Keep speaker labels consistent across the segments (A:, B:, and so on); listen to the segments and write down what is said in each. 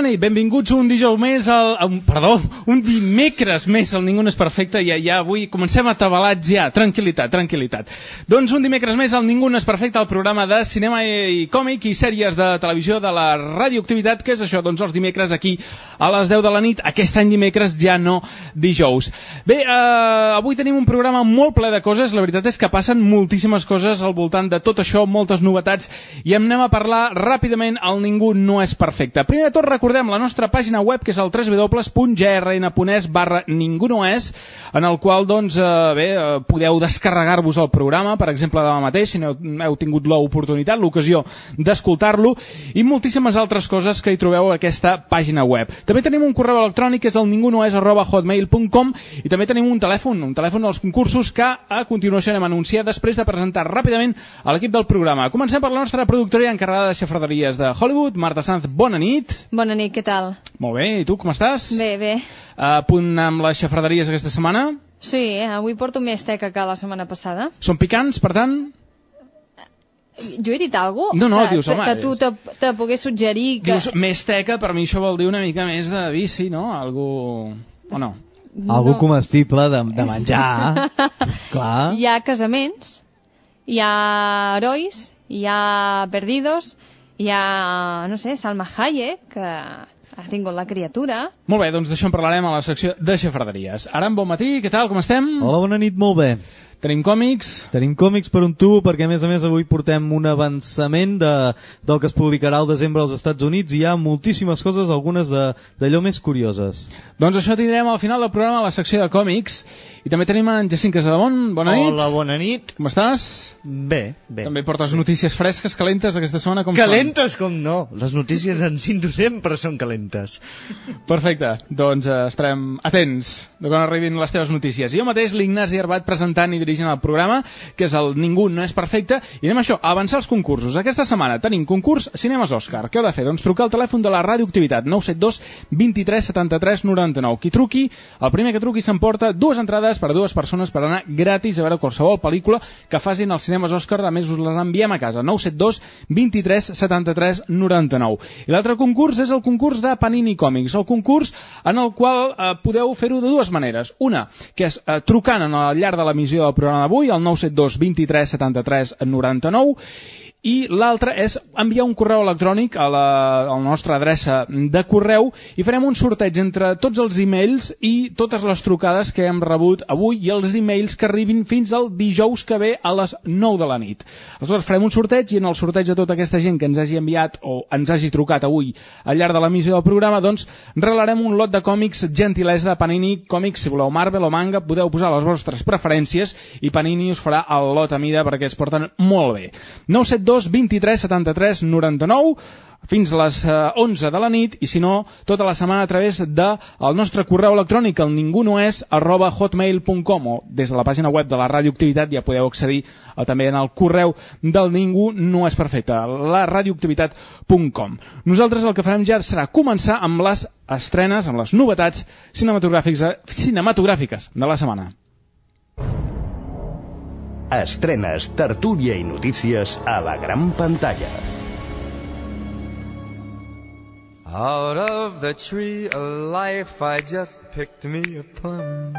A: Bona nit, benvinguts un dijous més al... Un, perdó, un dimecres més al Ningú no és perfecte. Ja, ja avui comencem a tabalats ja. Tranquilitat, tranquil·litat. Doncs un dimecres més al Ningú no és perfecte, el programa de cinema i còmic i sèries de televisió de la radioactivitat, que és això, doncs els dimecres aquí a les 10 de la nit. Aquest any dimecres ja no dijous. Bé, eh, avui tenim un programa molt ple de coses. La veritat és que passen moltíssimes coses al voltant de tot això, moltes novetats, i em anem a parlar ràpidament al Ningú no és perfecte. Primer de tot, recordem la nostra pàgina web, que és el www.grn.es barra ningú no és, en el qual, doncs, eh, bé, eh, podeu descarregar-vos el programa, per exemple, demà mateix, si no heu tingut l'oportunitat, l'ocasió d'escoltar-lo, i moltíssimes altres coses que hi trobeu a aquesta pàgina web. També tenim un correu electrònic, que és el ningunoes arroba hotmail.com, i també tenim un telèfon, un telèfon dels concursos que a continuació anem a anunciar després de presentar ràpidament a l'equip del programa. Comencem per la nostra productora encarregada de xafraderies de Hollywood, Marta Sanz, bona nit.
B: Bona nit, què tal?
A: Molt bé, i tu com estàs?
B: Bé, bé.
A: A punt amb les xafraderies aquesta setmana?
B: Sí, eh, avui porto més teca que la setmana passada.
A: Són picants, per tant?
B: Jo he dit alguna cosa?
A: No, no,
B: que,
A: dius, home,
B: Que tu te, te pogués suggerir que...
A: Dius, més teca, per mi això vol dir una mica més de vici, no? Algú... o no?
C: Algo
B: No.
C: comestible de, de menjar. Clar.
B: Hi ha casaments, hi ha herois, hi ha perdidos, hi ha, no sé, Salma Hayek, que ha tingut la criatura.
A: Molt bé, doncs d'això en parlarem a la secció de xafarderies. Ara, en bon matí, què tal, com estem?
C: Hola, bona nit, molt bé.
A: Tenim còmics?
C: Tenim còmics per un tubo perquè a més a més avui portem un avançament de, del que es publicarà al desembre als Estats Units i hi ha moltíssimes coses, algunes de- d'allò més curioses.
A: Doncs això tindrem al final del programa a la secció de còmics. I també tenim en Jacint Casademont. Bona nit.
D: Hola, bona nit.
A: Com estàs?
D: Bé, bé.
A: També portes notícies fresques, calentes, aquesta setmana? Com
D: Calentes com no. Les notícies en cinto sempre són calentes.
A: Són? Perfecte. Doncs eh, estarem atents de quan arribin les teves notícies. Jo mateix, l'Ignasi Arbat, presentant i dirigint el programa, que és el Ningú no és perfecte. I anem a això, a avançar els concursos. Aquesta setmana tenim concurs Cinemes Òscar. Què heu de fer? Doncs trucar al telèfon de la radioactivitat 972 23 73 99. Qui truqui, el primer que truqui s'emporta dues entrades per a dues persones per anar gratis a veure qualsevol pel·lícula que facin als cinemes Òscar. A més, us les enviem a casa. 972 23 73 99. I l'altre concurs és el concurs de Panini Còmics, el concurs en el qual eh, podeu fer-ho de dues maneres. Una, que és eh, trucant en al llarg de l'emissió del programa d'avui, al 972 23 73 99, i l'altre és enviar un correu electrònic a la, a la nostra adreça de correu i farem un sorteig entre tots els e-mails i totes les trucades que hem rebut avui i els e-mails que arribin fins al dijous que ve a les 9 de la nit. Aleshores farem un sorteig i en el sorteig de tota aquesta gent que ens hagi enviat o ens hagi trucat avui al llarg de l'emissió del programa, doncs regalarem un lot de còmics gentilesa de Panini Còmics, si voleu Marvel o manga, podeu posar les vostres preferències i Panini us farà el lot a mida perquè es porten molt bé. 972 23 73 99 fins a les eh, 11 de la nit i si no, tota la setmana a través del el nostre correu electrònic el ningunoes arroba hotmail.com o des de la pàgina web de la radioactivitat ja podeu accedir a, també en el correu del ningú no és perfecte, la radioactivitat.com Nosaltres el que farem ja serà començar amb les estrenes, amb les novetats cinematogràfiques, cinematogràfiques de la setmana.
E: Estrenes, tertúlia i notícies a la gran pantalla.
F: Out of the tree of life, I just picked me a plum.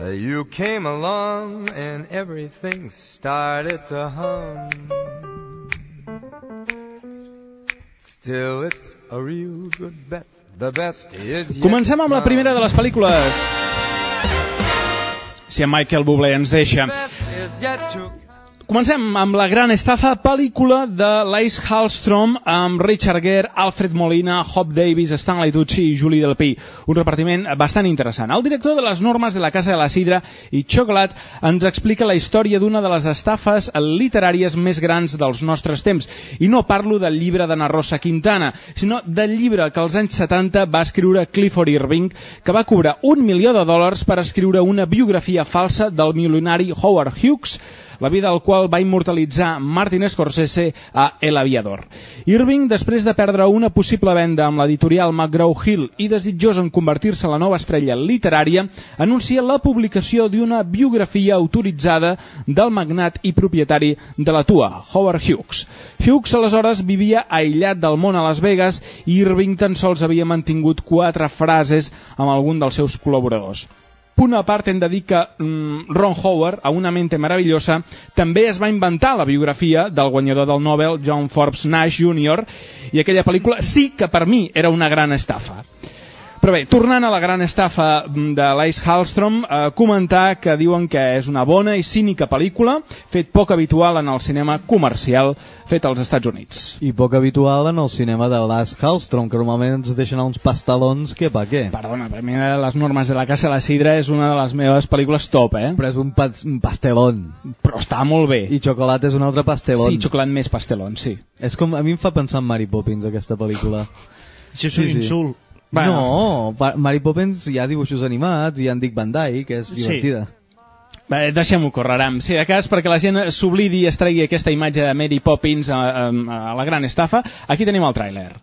F: You came along and everything started to hum. Still, it's a real good bet. The best is yet
A: Comencem amb la primera de les pel·lícules si en Michael Bublé ens deixa. Comencem amb La gran estafa, pel·lícula de Lace Hallstrom amb Richard Gere, Alfred Molina, Hop Davis, Stanley Tucci i Julie Delpy. Un repartiment bastant interessant. El director de les normes de la Casa de la Sidra i Chocolat ens explica la història d'una de les estafes literàries més grans dels nostres temps. I no parlo del llibre de Narrosa Quintana, sinó del llibre que als anys 70 va escriure Clifford Irving, que va cobrar un milió de dòlars per escriure una biografia falsa del milionari Howard Hughes, la vida del qual va immortalitzar Martin Scorsese a El Aviador. Irving, després de perdre una possible venda amb l'editorial McGraw-Hill i desitjós en convertir-se en la nova estrella literària, anuncia la publicació d'una biografia autoritzada del magnat i propietari de la Tua, Howard Hughes. Hughes aleshores vivia aïllat del món a Las Vegas i Irving tan sols havia mantingut quatre frases amb algun dels seus col·laboradors punt a part hem de dir que mm, Ron Howard, a una mente meravellosa, també es va inventar la biografia del guanyador del Nobel, John Forbes Nash Jr., i aquella pel·lícula sí que per mi era una gran estafa. Però bé, tornant a la gran estafa de Lace Hallstrom, eh, comentar que diuen que és una bona i cínica pel·lícula, fet poc habitual en el cinema comercial fet als Estats Units.
C: I poc habitual en el cinema de Lars Hallstrom, que normalment ens deixen uns pastalons que pa què.
A: Perdona, per mi les normes de la Casa de la Sidra és una de les meves pel·lícules top, eh?
C: Però és un, pa un pastelón.
A: Però està molt bé.
C: I xocolata és un altre pastelón.
A: Sí, xocolat més pastelón, sí.
C: És com, a mi em fa pensar en Mary Poppins, aquesta pel·lícula.
D: Això és un insult.
C: Bueno. No, Mary Poppins hi ha dibuixos animats, ha en Dick Van Dyke, que és
D: Sí.
C: divertida.
A: Bé, deixem-ho córrer, Aram. Sí, de cas, perquè la gent s'oblidi i es tregui aquesta imatge de Mary Poppins a, a, a la gran estafa, aquí tenim el tràiler.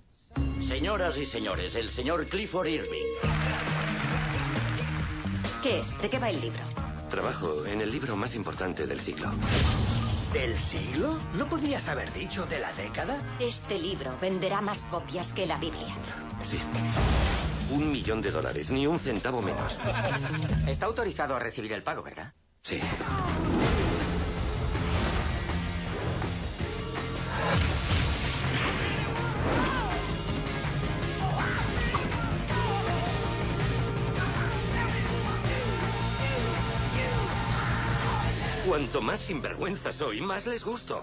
G: Señoras y señores, el señor Clifford Irving.
H: ¿Qué es? ¿De qué va el libro?
I: Trabajo en el libro más importante del siglo.
G: ¿Del siglo? ¿No podrías haber dicho de la década?
H: Este libro venderá más copias que la Biblia.
I: Sí. Un millón de dólares, ni un centavo menos.
G: Está autorizado a recibir el pago, ¿verdad?
I: Sí. Cuanto más sinvergüenza soy, más les gusto.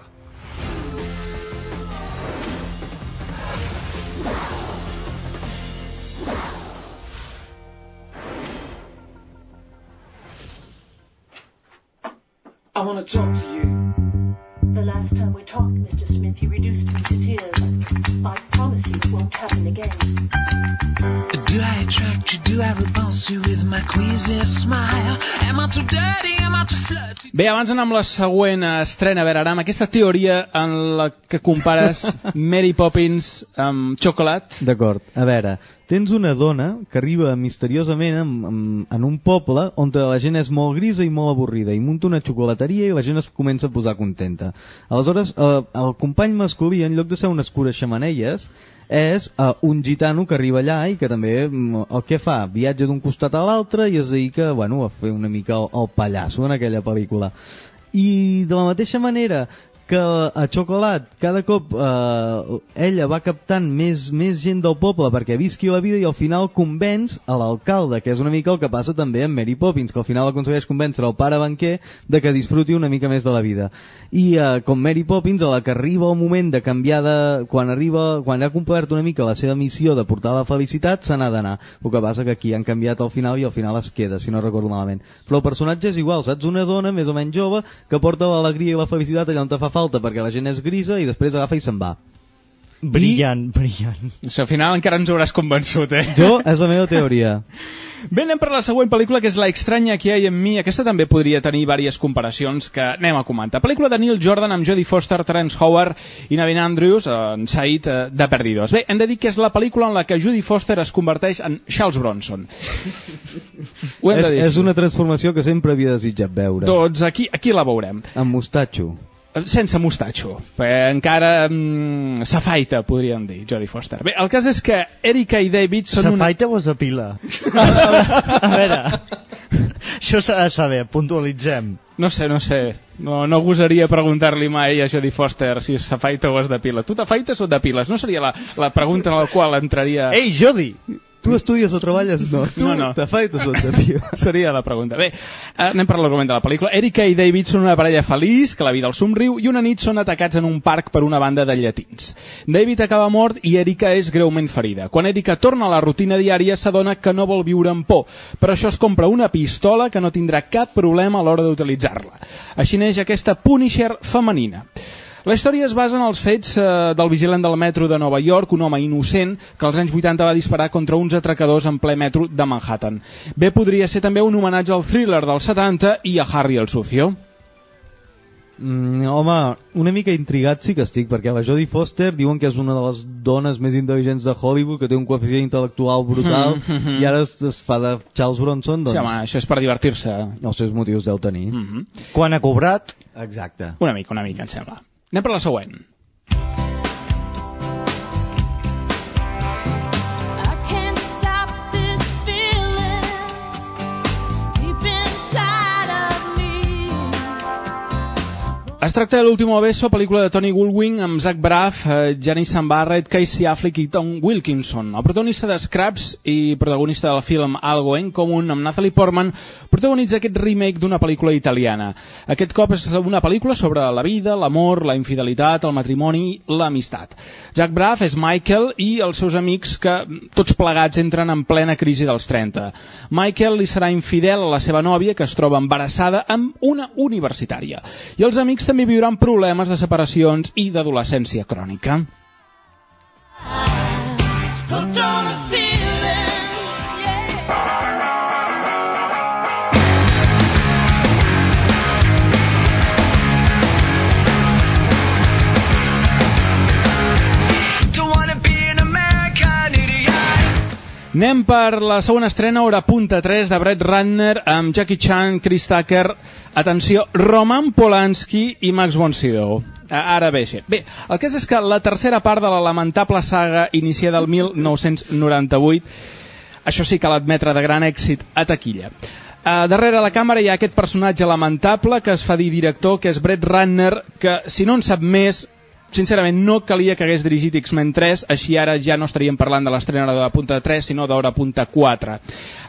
J: To talk to you.
K: The last time we talked, Mr. Smith, you reduced me to tears. I promise you it won't happen again.
J: Do I attract you? Do I repulse you
A: Bé, abans d'anar amb la següent estrena, a veure, Aram, aquesta teoria en la que compares Mary Poppins amb xocolat...
C: D'acord, a veure, tens una dona que arriba misteriosament en, en, en un poble on la gent és molt grisa i molt avorrida i munta una xocolateria i la gent es comença a posar contenta. Aleshores, eh, el company masculí, en lloc de ser unes cures xamanelles, és eh, un gitano que arriba allà i que també mm, el que fa, viatja d'un costat a l'altre i es dedica bueno, a fer una mica el, el pallasso en aquella pel·lícula. I de la mateixa manera que a Xocolat cada cop eh, ella va captant més, més gent del poble perquè visqui la vida i al final convenç a l'alcalde, que és una mica el que passa també amb Mary Poppins, que al final aconsegueix convèncer el pare banquer de que disfruti una mica més de la vida. I eh, com Mary Poppins, a la que arriba el moment de canviar de... quan arriba, quan ha complert una mica la seva missió de portar la felicitat, se n'ha d'anar. El que passa que aquí han canviat al final i al final es queda, si no recordo malament. Però el personatge és igual, saps? Una dona més o menys jove que porta l'alegria i la felicitat allà on te fa falta perquè la gent és grisa i després agafa i se'n va.
D: Brillant, brillant.
A: Això, al final encara ens hauràs convençut, eh?
C: Jo, és la meva teoria.
A: Bé, anem per la següent pel·lícula, que és La estranya que hi ha en mi. Aquesta també podria tenir diverses comparacions que anem a comentar. Pel·lícula de Neil Jordan amb Jodie Foster, Terence Howard i Navin Andrews, en Said eh, de Perdidos. Bé, hem de dir que és la pel·lícula en la que Jodie Foster es converteix en Charles Bronson. Ho hem
C: és,
A: de dir.
C: és una transformació que sempre havia desitjat veure.
A: Doncs aquí, aquí la veurem.
C: Amb mostatxo.
A: Sense mostatxo, perquè encara mm, s'afaita, podríem dir, Jodie Foster. Bé, el cas és que Erika i David són una...
D: S'afaita o es depila? a, veure, a veure, això s'ha de saber, puntualitzem.
A: No sé, no sé. No, no gosaria preguntar-li mai a Jodie Foster si s'afaita o es depila. Tu t'afaites o et depiles? No seria la, la pregunta en la qual entraria...
D: Ei, Jodie!
C: Tu estudies o treballes? No. Tu
A: No, no.
C: te faites o te pio.
A: Seria la pregunta. Bé, anem per l'argument de la pel·lícula. Erika i David són una parella feliç, que la vida els somriu, i una nit són atacats en un parc per una banda de llatins. David acaba mort i Erika és greument ferida. Quan Erika torna a la rutina diària, s'adona que no vol viure amb por. Per això es compra una pistola que no tindrà cap problema a l'hora d'utilitzar-la. Així neix aquesta Punisher femenina. La història es basa en els fets eh, del vigilant del metro de Nova York, un home innocent que als anys 80 va disparar contra uns atracadors en ple metro de Manhattan. Bé podria ser també un homenatge al thriller dels 70 i a Harry el Sucio.
C: Mm, home, una mica intrigat sí que estic, perquè la Jodie Foster diuen que és una de les dones més intel·ligents de Hollywood, que té un coeficient intel·lectual brutal,
A: Mm, mhm.
C: i ara es, es fa de Charles Bronson, doncs
A: Sí, home, això és per divertir-se.
C: els seus motius deu tenir.
A: Mm -hmm.
D: Quan ha cobrat?
C: Exacte.
A: Una mica, una mica, em sembla. Anem per la següent. Es tracta de l'último beso, pel·lícula de Tony Goldwyn amb Zach Braff, eh, Janice Barrett, Casey Affleck i Tom Wilkinson. El protagonista de Scraps i protagonista del film Algo en Común amb Natalie Portman protagonitza aquest remake d'una pel·lícula italiana. Aquest cop és una pel·lícula sobre la vida, l'amor, la infidelitat, el matrimoni i l'amistat. Zach Braff és Michael i els seus amics que tots plegats entren en plena crisi dels 30. Michael li serà infidel a la seva nòvia que es troba embarassada amb una universitària. I els amics també viuran problemes de separacions i d'adolescència crònica.
L: Hooked
A: Anem per la segona estrena, hora punta 3, de Brett Ratner, amb Jackie Chan, Chris Tucker, atenció, Roman Polanski i Max von Sydow. Ara bé, sí. Bé, el és és que la tercera part de la lamentable saga iniciada el 1998, això sí que l'admetre de gran èxit a taquilla. Uh, darrere la càmera hi ha aquest personatge lamentable que es fa dir director, que és Brett Ratner, que si no en sap més, sincerament no calia que hagués dirigit X-Men 3, així ara ja no estaríem parlant de l'estrena d'hora punta 3, sinó d'hora punta 4.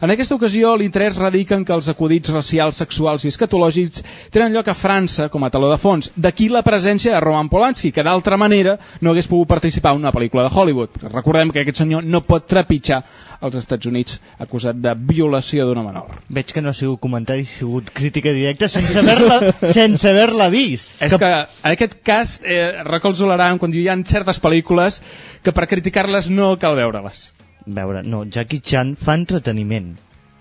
A: En aquesta ocasió, l'interès radica en que els acudits racials, sexuals i escatològics tenen lloc a França com a taló de fons. D'aquí la presència de Roman Polanski, que d'altra manera no hagués pogut participar en una pel·lícula de Hollywood. Recordem que aquest senyor no pot trepitjar als Estats Units acusat de violació d'una menor.
D: Veig que no ha sigut comentari, ha sigut crítica directa sense haver-la sense haver vist.
A: És que, en aquest cas, eh, recolzo l'Aram quan diu hi ha certes pel·lícules que per criticar-les no cal veure-les.
D: Veure, no, Jackie Chan fa entreteniment.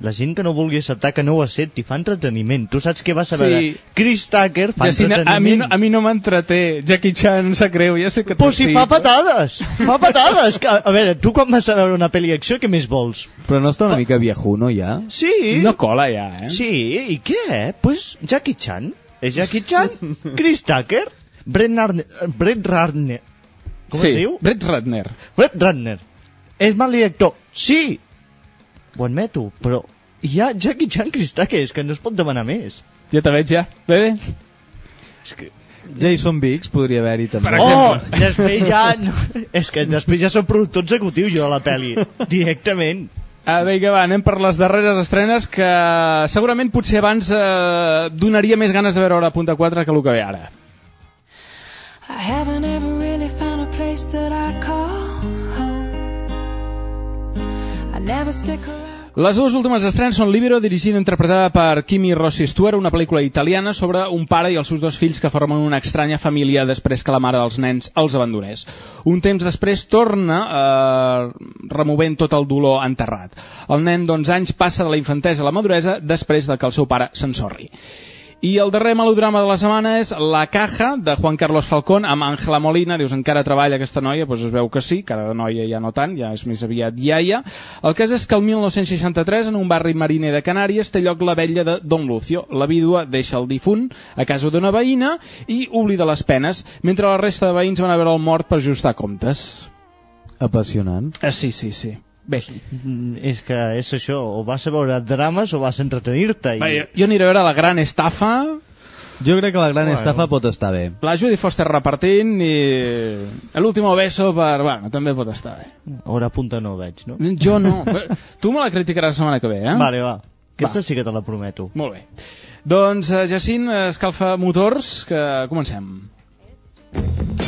D: La gent que no vulgui acceptar que no ho accepti, fa entreteniment. Tu saps què vas a
A: Sí.
D: veure? Chris Tucker fa
A: Jacina, a mi,
D: entreteniment.
A: no- a mi no m'entreté. Jackie Chan em sap greu, ja sé que
D: Però si
A: sí.
D: fa patades! Fa patades! Que, a veure, tu quan vas a veure una pel·li d'acció, què més vols?
C: Però no està una mica viejuno ja?
D: Sí.
A: No cola ja, eh?
D: Sí, i què? Pues Jackie Chan. És Jackie Chan, Chris Tucker, Brett, Narne, Brett Ratner. Com
A: sí,
D: es diu?
A: Brett Ratner.
D: Brett Ratner. És mal director. Sí! Ho admeto, però hi ha Jackie Chan, Chris Tucker, és que no es pot demanar més.
A: Ja te veig, ja. Bé, bé.
D: És que...
C: Jason Biggs podria haver-hi també.
D: Oh, després ja... No, és que després ja soc productor executiu jo de la pel·li. Directament.
A: Ah, vinga, va, anem per les darreres estrenes que segurament potser abans eh, donaria més ganes de veure hora punta 4 que el que ve ara.
L: I haven't ever really found a place that I call
A: Les dues últimes estrenes són Libero, dirigida i interpretada per Kimi Rossi Stuart, una pel·lícula italiana sobre un pare i els seus dos fills que formen una estranya família després que la mare dels nens els abandonés. Un temps després torna eh, removent tot el dolor enterrat. El nen d'11 anys passa de la infantesa a la maduresa després de que el seu pare s'ensorri. I el darrer melodrama de la setmana és La Caja, de Juan Carlos Falcón, amb Àngela Molina. Dius, encara treballa aquesta noia? Doncs es veu que sí, cara de noia ja no tant, ja és més aviat iaia. El cas és que el 1963, en un barri mariner de Canàries, té lloc la vetlla de Don Lucio. La vídua deixa el difunt a casa d'una veïna i oblida les penes, mentre la resta de veïns van a veure el mort per ajustar comptes.
C: Apassionant.
A: Ah, sí, sí, sí. Bé,
D: Mm, És que és això, o vas a veure drames o vas a entretenir-te. I...
A: Bé, jo aniré a veure la gran estafa
C: Jo crec que la gran
A: Bueno.
C: estafa pot estar bé.
A: La Judy Foster repartint i l'último beso per... Bueno, també pot estar bé.
D: Hora punta no veig, no?
A: Jo no. tu me la criticaràs la setmana que ve, eh?
D: Vale, va. Aquesta sí que te la prometo.
A: Molt bé. Doncs, eh, Jacint, escalfa motors, que comencem.
M: Hang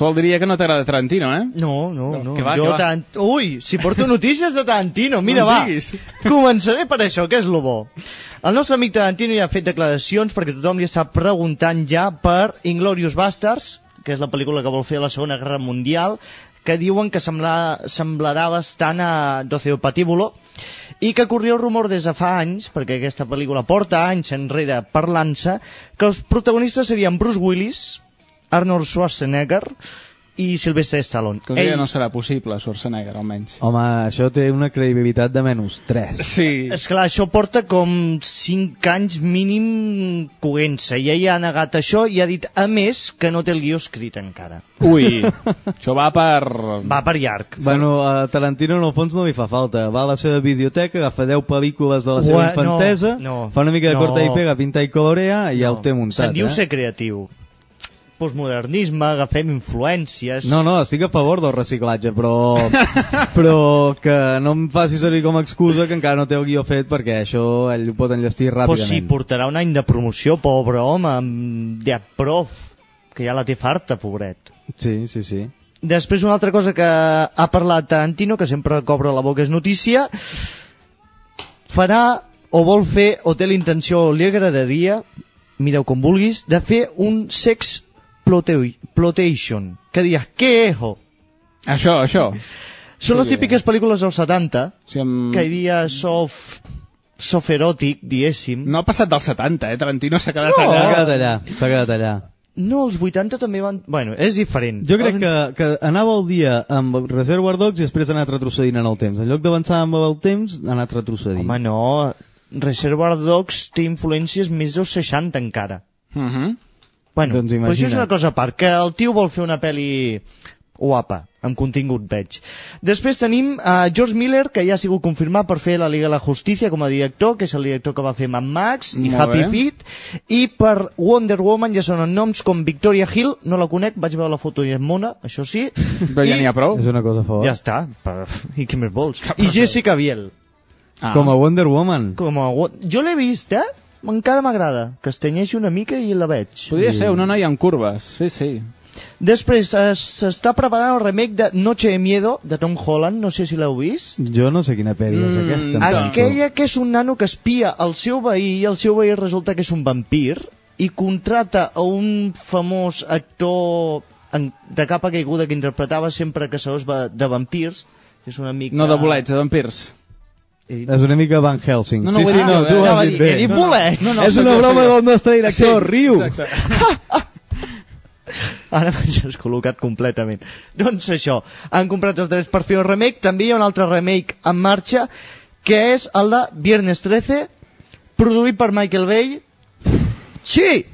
A: Qualsevol diria que no t'agrada Tarantino, eh?
D: No, no, no.
A: Que va,
D: jo
A: que va.
D: Tant... Ui, si porto notícies de Tarantino, mira,
A: No
D: va.
A: diguis.
D: Començaré per això, que és lo bo. El nostre amic Tarantino ja ha fet declaracions perquè tothom li està preguntant ja per Inglorious Bastards, que és la pel·lícula que vol fer a la Segona Guerra Mundial, que diuen que sembla, semblarà bastant a Doceo Patíbulo, i que corria el rumor des de fa anys, perquè aquesta pel·lícula porta anys enrere parlant-se, que els protagonistes serien Bruce Willis, Arnold Schwarzenegger i Sylvester Stallone.
A: Que Ell... no serà possible, Schwarzenegger, almenys.
C: Home, això té una credibilitat de menys 3.
A: Sí.
D: És clar, això porta com 5 anys mínim coent-se, i ell ha negat això i ha dit, a més, que no té el guió escrit encara.
A: Ui, això va per...
D: Va per llarg.
C: Bueno, a Tarantino en el fons no li fa falta. Va a la seva biblioteca, agafa 10 pel·lícules de la seva
D: Ua,
C: infantesa,
D: no, no,
C: fa una mica de
D: no.
C: corta i pega, pinta i colorea i ja ho té muntat.
D: Se'n diu
C: eh?
D: ser creatiu. Postmodernisme, agafem influències...
C: No, no, estic a favor del reciclatge, però, però que no em faci servir com a excusa que encara no té el guió fet perquè això ell ho pot enllestir
D: Pues sí,
C: ràpidament.
D: portarà un any de promoció, pobre home, de prof, que ja la té farta, pobret.
C: Sí, sí, sí.
D: Després una altra cosa que ha parlat Tarantino, que sempre cobra la boca és notícia, farà o vol fer o té la intenció o li agradaria, mireu com vulguis, de fer un sex plotation. Que dius, què és?
A: Això, això.
D: Són les
A: Sí.
D: típiques pel·lícules dels 70,
A: Sí, amb...
D: que hi havia soft, soft eròtic, diguéssim.
A: No ha passat dels 70, eh? Tarantino s'ha quedat
D: No.
A: allà.
C: S'ha quedat allà, s'ha quedat allà.
D: No, els 80 també van... Bueno, és diferent.
C: Jo crec que, que anava el dia amb Reservoir Dogs i després ha anat retrocedint en el temps. En lloc d'avançar amb el temps, ha anat retrocedint.
D: Home, no. Reservoir Dogs té influències més dels 60 encara.
A: Uh -huh.
D: Bueno,
C: Doncs
D: doncs això és una cosa a part, que el tio vol fer una pel·li guapa, amb contingut veig. Després tenim a George Miller, que ja ha sigut confirmat per fer la Liga de la Justícia com a director, que és el director que va fer Mad Max i
A: Molt
D: Happy
A: bé.
D: Feet, i per Wonder Woman ja sonen noms com Victoria Hill, no la conec, vaig veure la foto i és mona, això sí.
A: Però ja n'hi ha prou.
C: És una cosa a favor.
D: Ja està, per... i què més vols? I Jessica Biel.
A: Ah.
C: Com a Wonder Woman.
D: Com a... Jo l'he vist, eh? Encara m'agrada, que es tenyeixi una mica i la veig.
A: Podria ser una noia amb curves, sí, sí.
D: Després eh, s'està preparant el remake de Noche de Miedo de Tom Holland, no sé si l'heu vist.
C: Jo no sé quina pel·li és
A: Mm,
C: aquesta.
D: Aquella que és un nano que espia el seu veí i el seu veí resulta que és un vampir i contrata a un famós actor en, de capa caiguda que interpretava sempre caçadors de vampirs, que és un amic...
A: No de bolets, de vampirs.
C: És una mica Van Helsing.
A: No, no,
C: sí, sí, no, tu ho has dit bé.
D: he dit bolets.
A: No, no,
C: és una broma del nostre director,
A: Sí,
C: riu.
D: Ara m'has descol·locat completament. Doncs això, han comprat els drets per fer el remake. També hi ha un altre remake en marxa, que és el de Viernes 13, produït per Michael Bay. Sí!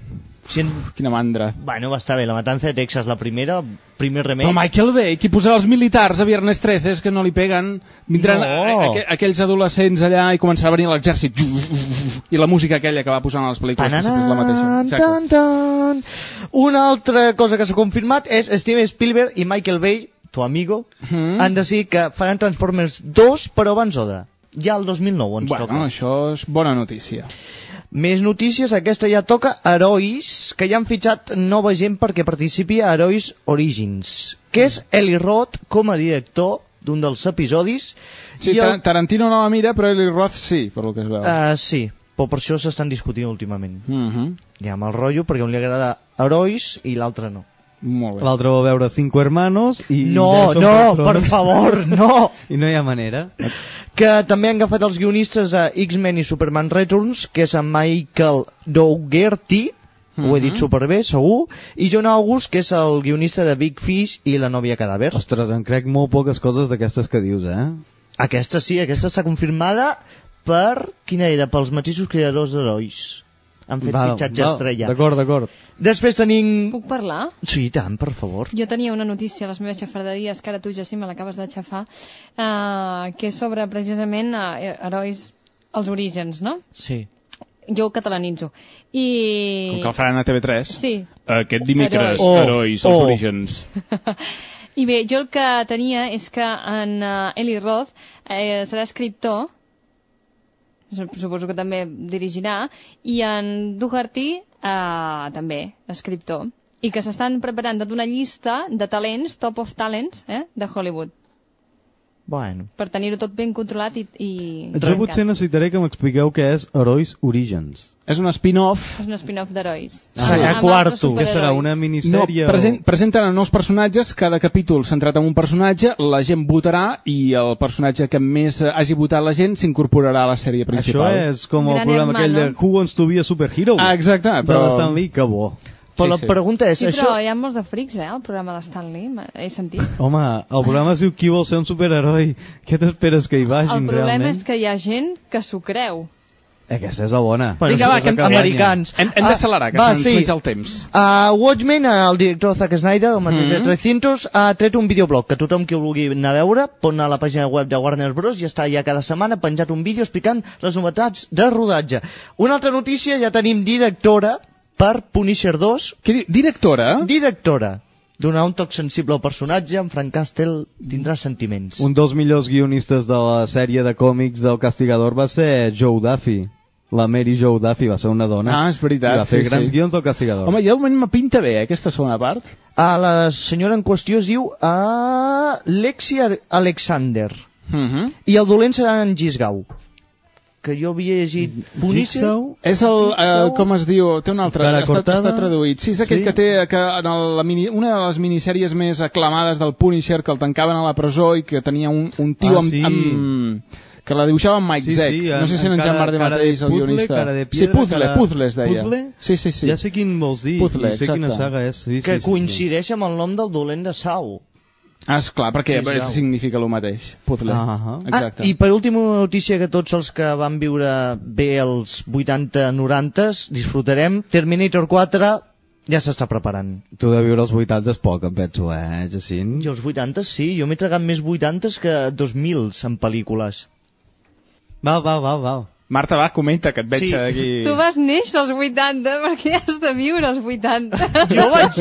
D: Sí
A: Quina mandra.
D: bueno, va estar bé, La Matanza de Texas, la primera, primer remake.
A: Però Michael Bay, qui posarà els militars a Viernes 13 és que no li peguen. Vindran
D: No.
A: no. aqu aquells adolescents allà i començarà a venir l'exèrcit. I la música aquella que va posant a les pel·lícules és la mateixa.
D: Tan, tan. Una altra cosa que s'ha confirmat és Steven Spielberg i Michael Bay, tu amigo,
A: Mm.
D: han decidit que faran Transformers 2, però abans d'hora. Ja el 2009 ens
A: Bueno,
D: toca.
A: això és bona notícia.
D: Més notícies, aquesta ja toca Herois, que ja han fitxat nova gent perquè participi a Herois Origins, que és Eli Roth com a director d'un dels episodis.
A: Sí,
D: i el-
A: Tar Tarantino no la mira, però Eli Roth sí, per lo que es veu.
D: Uh, sí, però per això s'estan discutint últimament.
A: Uh -huh.
D: Ja amb el rotllo, perquè a un li agrada Herois i l'altre no.
A: Molt bé.
C: L'altre va veure Cinco Hermanos i...
D: No,
C: ja són
D: no, per favor, no!
C: I no hi ha manera.
D: que també han agafat els guionistes a X-Men i Superman Returns, que és en Michael Dougherty, ho he dit
A: Mhm.
D: superbé, segur, i John August, que és el guionista de Big Fish i La nòvia cadàver.
C: Ostres, em crec molt poques coses d'aquestes que dius, eh?
D: Aquesta sí, aquesta està confirmada per... Quina era? Pels mateixos creadors d'herois. Han fet
C: Val,
D: fitxatge
C: val,
D: estrella.
C: D'acord, d'acord.
D: Després tenim...
B: Puc parlar?
D: Sí, i tant, per favor.
B: Jo tenia una notícia a les meves xafarderies, que ara tu, Jacint, me l'acabes de xafar, eh, que és sobre precisament eh, herois als orígens, no?
D: Sí.
B: Jo ho catalanitzo. I...
A: Com que el faran a TV3.
B: Sí.
A: Aquest dimecres,
B: Herois.
A: oh,
D: Oh,
A: herois, els
D: oh.
A: orígens.
B: I bé, jo el que tenia és que en uh, Eli Roth eh, serà escriptor, suposo que també dirigirà, i en Dougherty eh, també, escriptor, i que s'estan preparant tota una llista de talents, top of talents, eh, de Hollywood,
D: Bueno.
B: per tenir-ho tot ben controlat i, i
C: Jo potser necessitaré que m'expliqueu què és Herois Orígens.
A: És un spin-off
B: És un spin-off d'herois.
C: Ah, ja
B: amb
C: quarto. Que serà una
A: No,
C: minissèrie
A: present,
C: o...
A: presenten nous personatges, cada capítol centrat en un personatge, la gent votarà i el personatge que més hagi votat la gent s'incorporarà a la sèrie
C: Això
A: principal.
C: és com el
B: Gran
C: programa aquell de
B: Hermano.
C: Who Wants to be a Superhero?
A: Ah, exacte,
C: De
A: però-
C: l'Stan Lee, que bo.
D: Però
A: Sí,
D: la
A: sí.
D: pregunta és,
B: Sí,
D: això...
B: però hi ha molts de frics, eh, al programa de Stanley, he sentit.
C: Home, el programa es diu Qui vol ser un superheroi? Què t'esperes que hi vagin,
B: El problema
C: realment?
B: és que hi ha gent que s'ho creu.
C: Aquesta és la bona.
D: Bueno,
A: Vinga, va,
D: sí,
A: que hem-
D: americans.
A: Hem, hem
D: Ah,
A: d'accelerar, que
D: va,
A: se'ns
D: sí.
A: el temps.
D: A Watchmen, el director Zack Snyder, el mateix de
A: Mhm.
D: 300, ha tret un videoblog que tothom que ho vulgui anar a veure pot anar a la pàgina web de Warner Bros. i està ja cada setmana penjat un vídeo explicant les novetats de rodatge. Una altra notícia, ja tenim directora per Punisher 2.
A: Què diu? Directora?
D: Directora. Donar un toc sensible al personatge, en Frank Castle tindrà sentiments.
C: Un dels millors guionistes de la sèrie de còmics del Castigador va ser Joe Duffy. La Mary Joe Duffy va ser una dona.
A: Ah, és veritat,
C: I va fer
A: sí,
C: grans
A: sí.
C: guions del Castigador.
A: Home, ja moment me pinta bé, eh, aquesta segona part.
D: A la senyora en qüestió es diu a Lexi Alexander.
A: Uh -huh.
D: I el dolent serà en Gisgau. Que jo havia llegit Punisher.
C: Jigsaw?
A: És el, eh, com es diu, té un altre, està, està traduït. Sí, és aquell
C: Sí.
A: que té que en el, la mini, una de les minissèries més aclamades del Punisher, que el tancaven a la presó i que tenia un, un tio
C: Ah,
A: amb,
C: sí.
A: amb, que la dibuixava amb Mike
C: Sí,
A: Zeck.
C: sí,
A: no sé si en
C: en
A: Jean de Mateix, el guionista.
C: cara de
A: sí,
C: piedra,
A: puzzle,
C: cara-
A: puzzle es deia.
C: Puzzle?
A: Sí, sí, sí.
C: Ja sé quin vols dir,
A: Puzzle,
C: i sé quina saga és. Sí,
D: que
C: sí, sí,
D: coincideix amb el nom del dolent de Sau.
A: Ah, esclar, perquè
D: Sí,
A: significa el mateix. Puzzle.
C: Ah,
A: Exacte.
D: Ah, I per últim una notícia que tots els que van viure bé els 80-90 disfrutarem. Terminator 4 ja s'està preparant.
C: Tu de viure els 80 és poc, em penso, eh, Jacint?
D: I els 80 sí, jo m'he tragat més 80 que 2000 en pel·lícules.
C: Val, val, val, val.
A: Marta, va, comenta, que et veig
D: Sí.
A: aquí...
B: Tu vas néixer als 80, perquè has de viure als 80.
D: Jo vaig,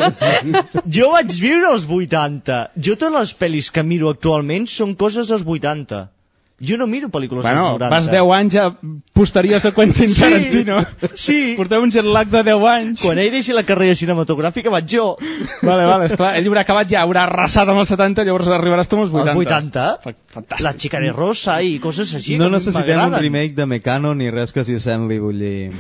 D: jo vaig viure els 80. Jo totes les pel·lis que miro actualment són coses dels 80. Jo no miro pel·lícules
A: Bueno,
D: dels 90.
A: vas 10 anys ja posteriors a Quentin
D: Sí,
A: Tarantino.
D: sí.
A: Porteu un jet lag de 10 anys.
D: Quan ell deixi la carrera cinematogràfica vaig jo.
A: Vale, vale, esclar, ell haurà acabat ja, haurà arrasat amb els 70, llavors arribaràs tu amb els 80.
D: Els 80?
A: Fantàstic.
D: La Chicaré Rosa i coses així.
C: no
D: a
C: necessitem un remake de Mecano ni res que s'hi assembli, vull dir...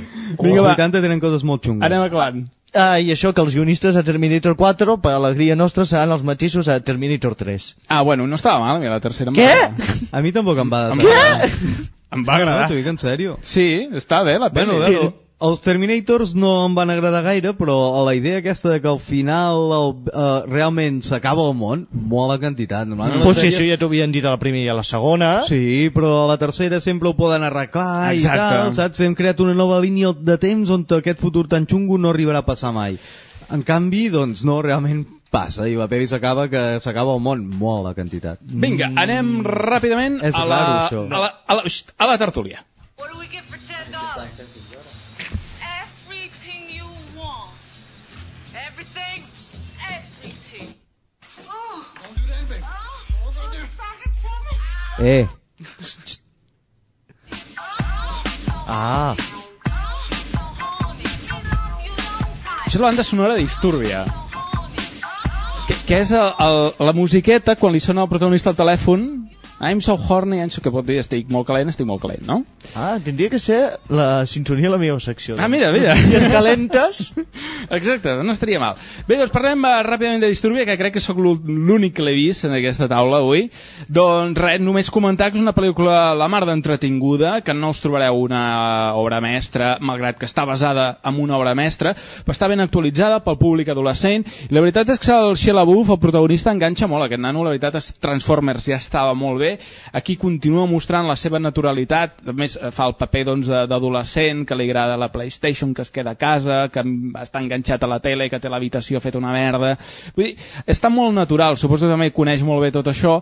A: Vinga,
C: els
A: va.
C: 80 tenen coses molt xungues.
A: Anem acabant.
D: Ah, I això, que els guionistes a Terminator 4, per alegria nostra, seran els mateixos a Terminator 3.
A: Ah, bueno, no estava mal, mira, la tercera. em
D: Què?
C: A mi tampoc em va desagradar.
A: va- Em va agradar.
C: No, t'ho dic en sèrio.
A: Sí, està bé la pel·li.
C: Bueno, bueno, els Terminators no em van agradar gaire, però a la idea aquesta de que al final el, uh, realment s'acaba el món, mola la quantitat. Normalment
D: mm.
C: Pues
D: sí, això ja t'ho havien dit a la primera i a la segona.
C: Sí, però a la tercera sempre ho poden arreglar
A: Exacte.
C: i tal, saps? Hem creat una nova línia de temps on aquest futur tan xungo no arribarà a passar mai. En canvi, doncs, no, realment passa i la pel·li s'acaba que s'acaba el món molt la quantitat.
A: Vinga, mm. anem ràpidament
C: mm.
A: a, la,
C: raro,
A: a, la, a, la, a la tertúlia.
N: What do we get for $10?
C: Eh,
D: Ah,
A: Això és la banda sonora d'Histúrbia. Que, que és el, el, la musiqueta quan li sona al protagonista al telèfon I'm so horny, I'm so... que pot dir estic molt calent, estic molt calent, no?
D: ah, tindria que ser la sintonia de la meva secció.
A: Ah, mira, mira.
D: Notícies calentes.
A: Exacte, no estaria mal. Bé, doncs parlem uh, ràpidament de Disturbia, que crec que sóc l'ú- l'únic que l'he vist en aquesta taula avui. Doncs res, només comentar que és una pel·lícula la mar d'entretinguda, que no us trobareu una obra mestra, malgrat que està basada en una obra mestra, però està ben actualitzada pel públic adolescent, i la veritat és que el Shia LaBeouf, el protagonista, enganxa molt. Aquest nano, la veritat, és Transformers ja estava molt bé, bé. Aquí continua mostrant la seva naturalitat, a més eh, fa el paper doncs, d'adolescent, que li agrada la PlayStation, que es queda a casa, que està enganxat a la tele, que té l'habitació feta una merda... Vull dir, està molt natural, suposo que també coneix molt bé tot això,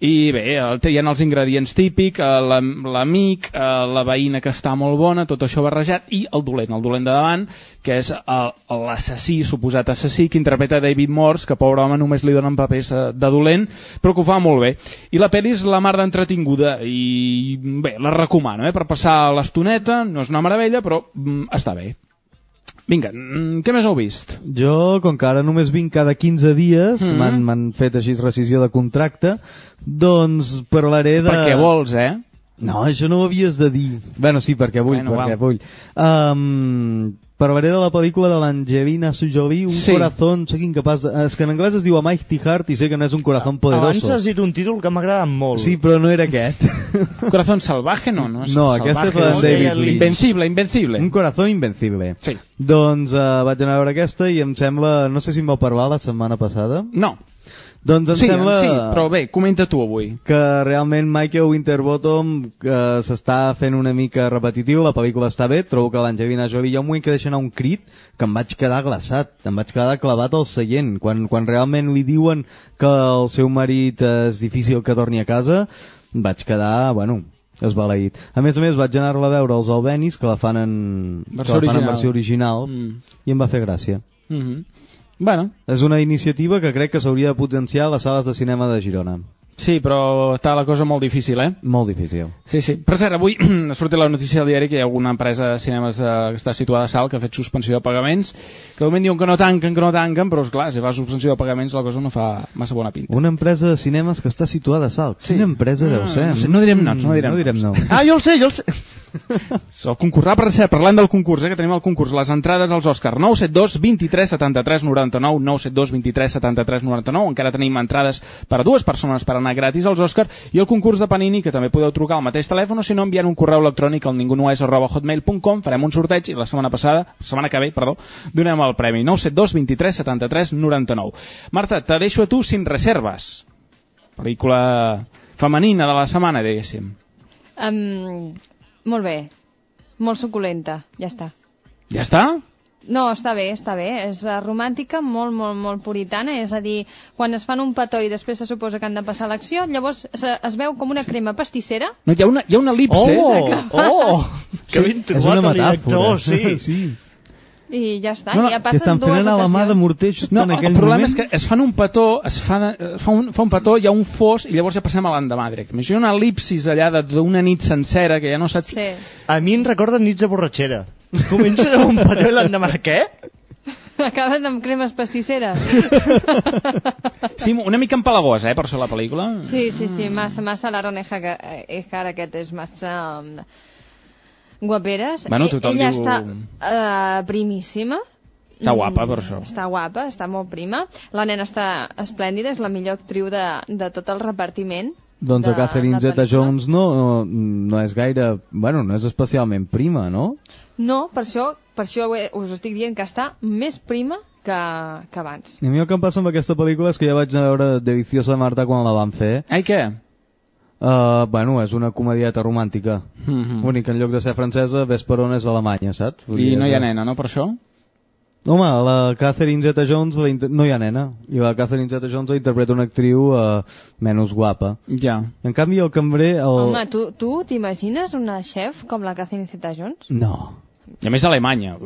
A: i bé, el- hi ha els ingredients típics, eh, la- l'amic, eh, la veïna que està molt bona, tot això barrejat, i el dolent, el dolent de davant, que és l'assassí, suposat assassí, que interpreta David Morse, que pobre home només li donen papers eh, de dolent, però que ho fa molt bé. I la pel·li és la mar d'entretinguda, i bé, la recomano, eh, per passar l'estoneta, no és una meravella, però mm, està bé. Vinga, mm, què més heu vist?
C: Jo, com que ara només vinc cada 15 dies,
A: Mhm.
C: m'han m'han fet així rescisió de contracte, doncs parlaré de...
A: Perquè vols, eh?
C: No, això no ho havies de dir. Bueno, sí, perquè vull,
A: Bueno,
C: perquè
A: val.
C: vull. Um, parlaré de la pel·lícula de l'Angelina Jolie, Un
D: Sí.
C: corazón, sé incapaç de... És que en anglès es diu A Mighty Heart i sé que no és un corazón poderoso.
D: Abans has dit un títol que m'agrada molt.
C: Sí, però no era aquest.
A: Corazón salvaje, no? No, és
C: No, aquesta és
A: salvaje,
C: la
A: no?
C: de David Lynch.
A: Invencible, invencible.
C: Un corazón invencible.
A: Sí.
C: Doncs uh, vaig anar a veure aquesta i em sembla... No sé si em vau parlar la setmana passada.
A: No.
C: Doncs em
A: sí,
C: sembla...
A: sí, però bé, comenta tu avui.
C: que realment Michael Winterbottom que s'està fent una mica repetitiu, la pel·lícula està bé, trobo que l'Angelina Jolie hi ha un moment que deixa anar un crit que em vaig quedar glaçat, em vaig quedar clavat al seient, quan, quan realment li diuen que el seu marit és difícil que torni a casa, vaig quedar, bueno, esbalaït. A més a més vaig anar-la a veure els albenis que la fan en,
A: Versió
C: que la fan en
A: original.
C: versió original
A: Mm.
C: i em va fer gràcia.
A: Mm -hmm. Bueno,
C: És una iniciativa que crec que s'hauria de potenciar a les sales de cinema de Girona.
A: sí, però està la cosa molt difícil, eh?
C: Molt difícil.
A: Sí, sí. Per cert, avui ha sortit la notícia al diari que hi ha alguna empresa de cinemes eh, que està situada a Salt que ha fet suspensió de pagaments, que de moment diuen que no tanquen, que no tanquen, però esclar, si fa suspensió de pagaments la cosa no fa massa bona pinta.
C: Una empresa de cinemes que està situada a Salt. Sí. Quina empresa
A: Ah,
C: deu ser?
A: no sé, no direm noms, no direm
C: no direm
A: noms.
D: Ah, jo el sé, jo el sé.
A: El concurs, ah, per cert, parlant del concurs, eh, que tenim el concurs, les entrades als Òscar, 972 23 73 99, 972 23 73 99, encara tenim entrades per a dues persones per anar gratis als Òscar, i el concurs de Panini, que també podeu trucar al mateix telèfon, o si no, enviant un correu electrònic al ningunoes arroba hotmail.com, farem un sorteig, i la setmana passada, setmana que ve, perdó, donem el premi, 972 23 73 99. Marta, te deixo a tu sin reserves. Pel·lícula femenina de la setmana, diguéssim.
B: Um, molt bé. Molt suculenta, ja està.
A: Ja està?
B: No, està bé, està bé. És uh, romàntica, molt, molt, molt puritana. És a dir, quan es fan un petó i després se suposa que han de passar a l'acció, llavors es, es veu com una crema pastissera.
A: No, hi ha una, hi ha una elipse.
D: Oh, oh, que ben
C: és una
D: trobat el
C: metàfora.
D: director, sí.
C: sí.
B: I ja està,
C: No, no,
B: ja passen dues
C: a la mà de
B: ocasions.
C: morter just
A: No,
C: en aquell
A: el problema
C: moment.
A: és que es fan un petó, es fa, de- fa, un, fa un petó, hi ha un fos i llavors ja passem a l'endemà directe. Imagina una elipsis allà de- d'una nit sencera que ja no saps...
B: Sí.
D: A mi em recorda nits de borratxera. Comença amb un petó i l'endemà, què?
B: Acabes amb cremes pastisseres.
A: Sí, una mica empalagosa, eh, per això la pel·lícula.
B: Sí, sí, sí, massa, massa l'Aaron Eckhart aquest és massa um, guaperes.
A: Bueno, tothom
B: Ella
A: diu-
B: està uh, primíssima.
A: Està guapa, per això.
B: Està guapa, està molt prima. La nena està esplèndida, és la millor actriu de, de tot el repartiment.
C: Doncs
B: de
C: a Catherine. Zeta-Jones no, no, no és gaire... Bueno, no és especialment prima, no?
B: No, per això, per això us estic dient que està més prima que, que abans.
C: I a mi el que em passa amb aquesta pel·lícula és que ja vaig anar a veure Deliciosa Marta quan la van fer.
A: Ai, què?
C: Uh, bueno, és una comedieta romàntica.
A: Mm -hmm.
C: Únic, en lloc de ser francesa, ves per on és alemanya, saps? Vull
A: I no hi ha
C: és-
A: nena, no, per això?
C: Home, la Catherine Zeta-Jones inter- no hi ha nena. I la Catherine Zeta-Jones la interpreta una actriu uh, menys guapa.
A: Ja.
C: En canvi, el cambrer... El...
B: Home, tu, tu t'imagines una chef com la Catherine Zeta-Jones?
C: No.
A: I a més Alemanya.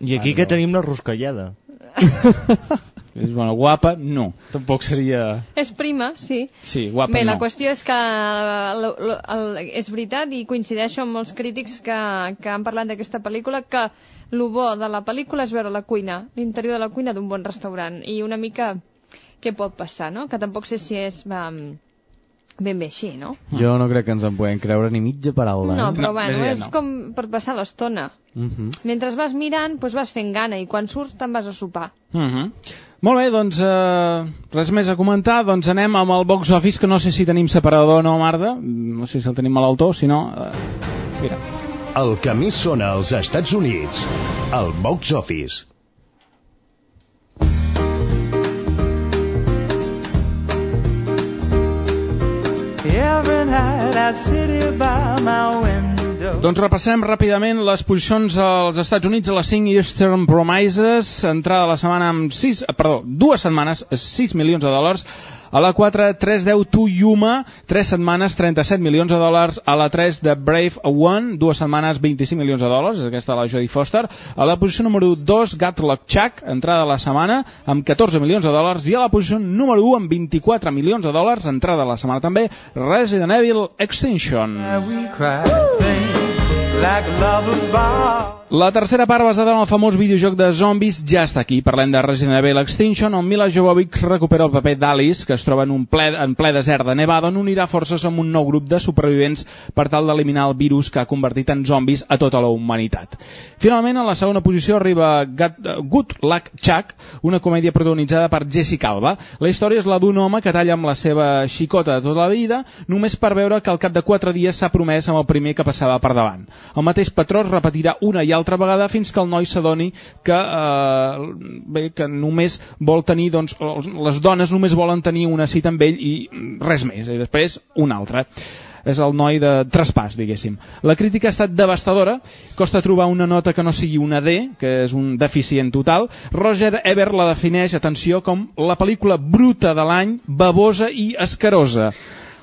D: I aquí que tenim la roscallada.
A: És bona, guapa, no. Tampoc seria...
B: És prima, sí.
A: Sí, guapa
B: Bé,
A: no.
B: la qüestió és que el, el, el, és veritat i coincideixo amb molts crítics que, que han parlat d'aquesta pel·lícula que el bo de la pel·lícula és veure la cuina, l'interior de la cuina d'un bon restaurant i una mica què pot passar, no? Que tampoc sé si és um, ben bé així, no?
C: Jo no crec que ens en podem creure ni mitja paraula.
B: No,
C: eh?
B: però
A: No,
B: bueno, és
A: no.
B: com per passar l'estona.
C: Uh -huh.
B: Mentre vas mirant, doncs vas fent gana i quan surts te'n vas a sopar.
A: Uh -huh. Molt bé, doncs eh, res més a comentar, doncs anem amb el box office, que no sé si tenim separador o no, Marta, no sé si el tenim a l'altó, si no... Eh, mira.
E: El que més sona als Estats Units, el box office.
O: that city by my window.
A: Doncs repassarem ràpidament les posicions als Estats Units a les 5 Eastern Promises, entrada de la setmana amb 6, perdó, dues setmanes, 6 milions de dòlars, a la 4, 310 To Yuma, 3 setmanes, 37 milions de dòlars. A la 3, The Brave One, 2 setmanes, 25 milions de dòlars. Aquesta la Jodie Foster. A la posició número 2, Gut Luck Chuck, entrada de la setmana, amb 14 milions de dòlars. I a la posició número 1, amb 24 milions de dòlars, entrada de la setmana també, Resident Evil Extinction.
O: We cried things like a lover's bar.
A: La tercera part, basada en el famós videojoc de zombis, ja està aquí. Parlem de Resident Evil Extinction, on Mila Jovovich recupera el paper d'Alice, que es troba en un ple, en ple desert de Nevada, on unirà forces amb un nou grup de supervivents per tal d'eliminar el virus que ha convertit en zombis a tota la humanitat. Finalment, a la segona posició arriba Good, Good Luck Chuck, una comèdia protagonitzada per Jessica Alba. La història és la d'un home que talla amb la seva xicota de tota la vida, només per veure que al cap de quatre dies s'ha promès amb el primer que passava per davant. El mateix patró es repetirà una i vegada fins que el noi s'adoni que, eh, bé, que només vol tenir, doncs, les dones només volen tenir una cita amb ell i res més, i després una altra és el noi de traspàs, diguéssim. La crítica ha estat devastadora, costa trobar una nota que no sigui una D, que és un deficient total. Roger Ebert la defineix, atenció, com la pel·lícula bruta de l'any, babosa i escarosa.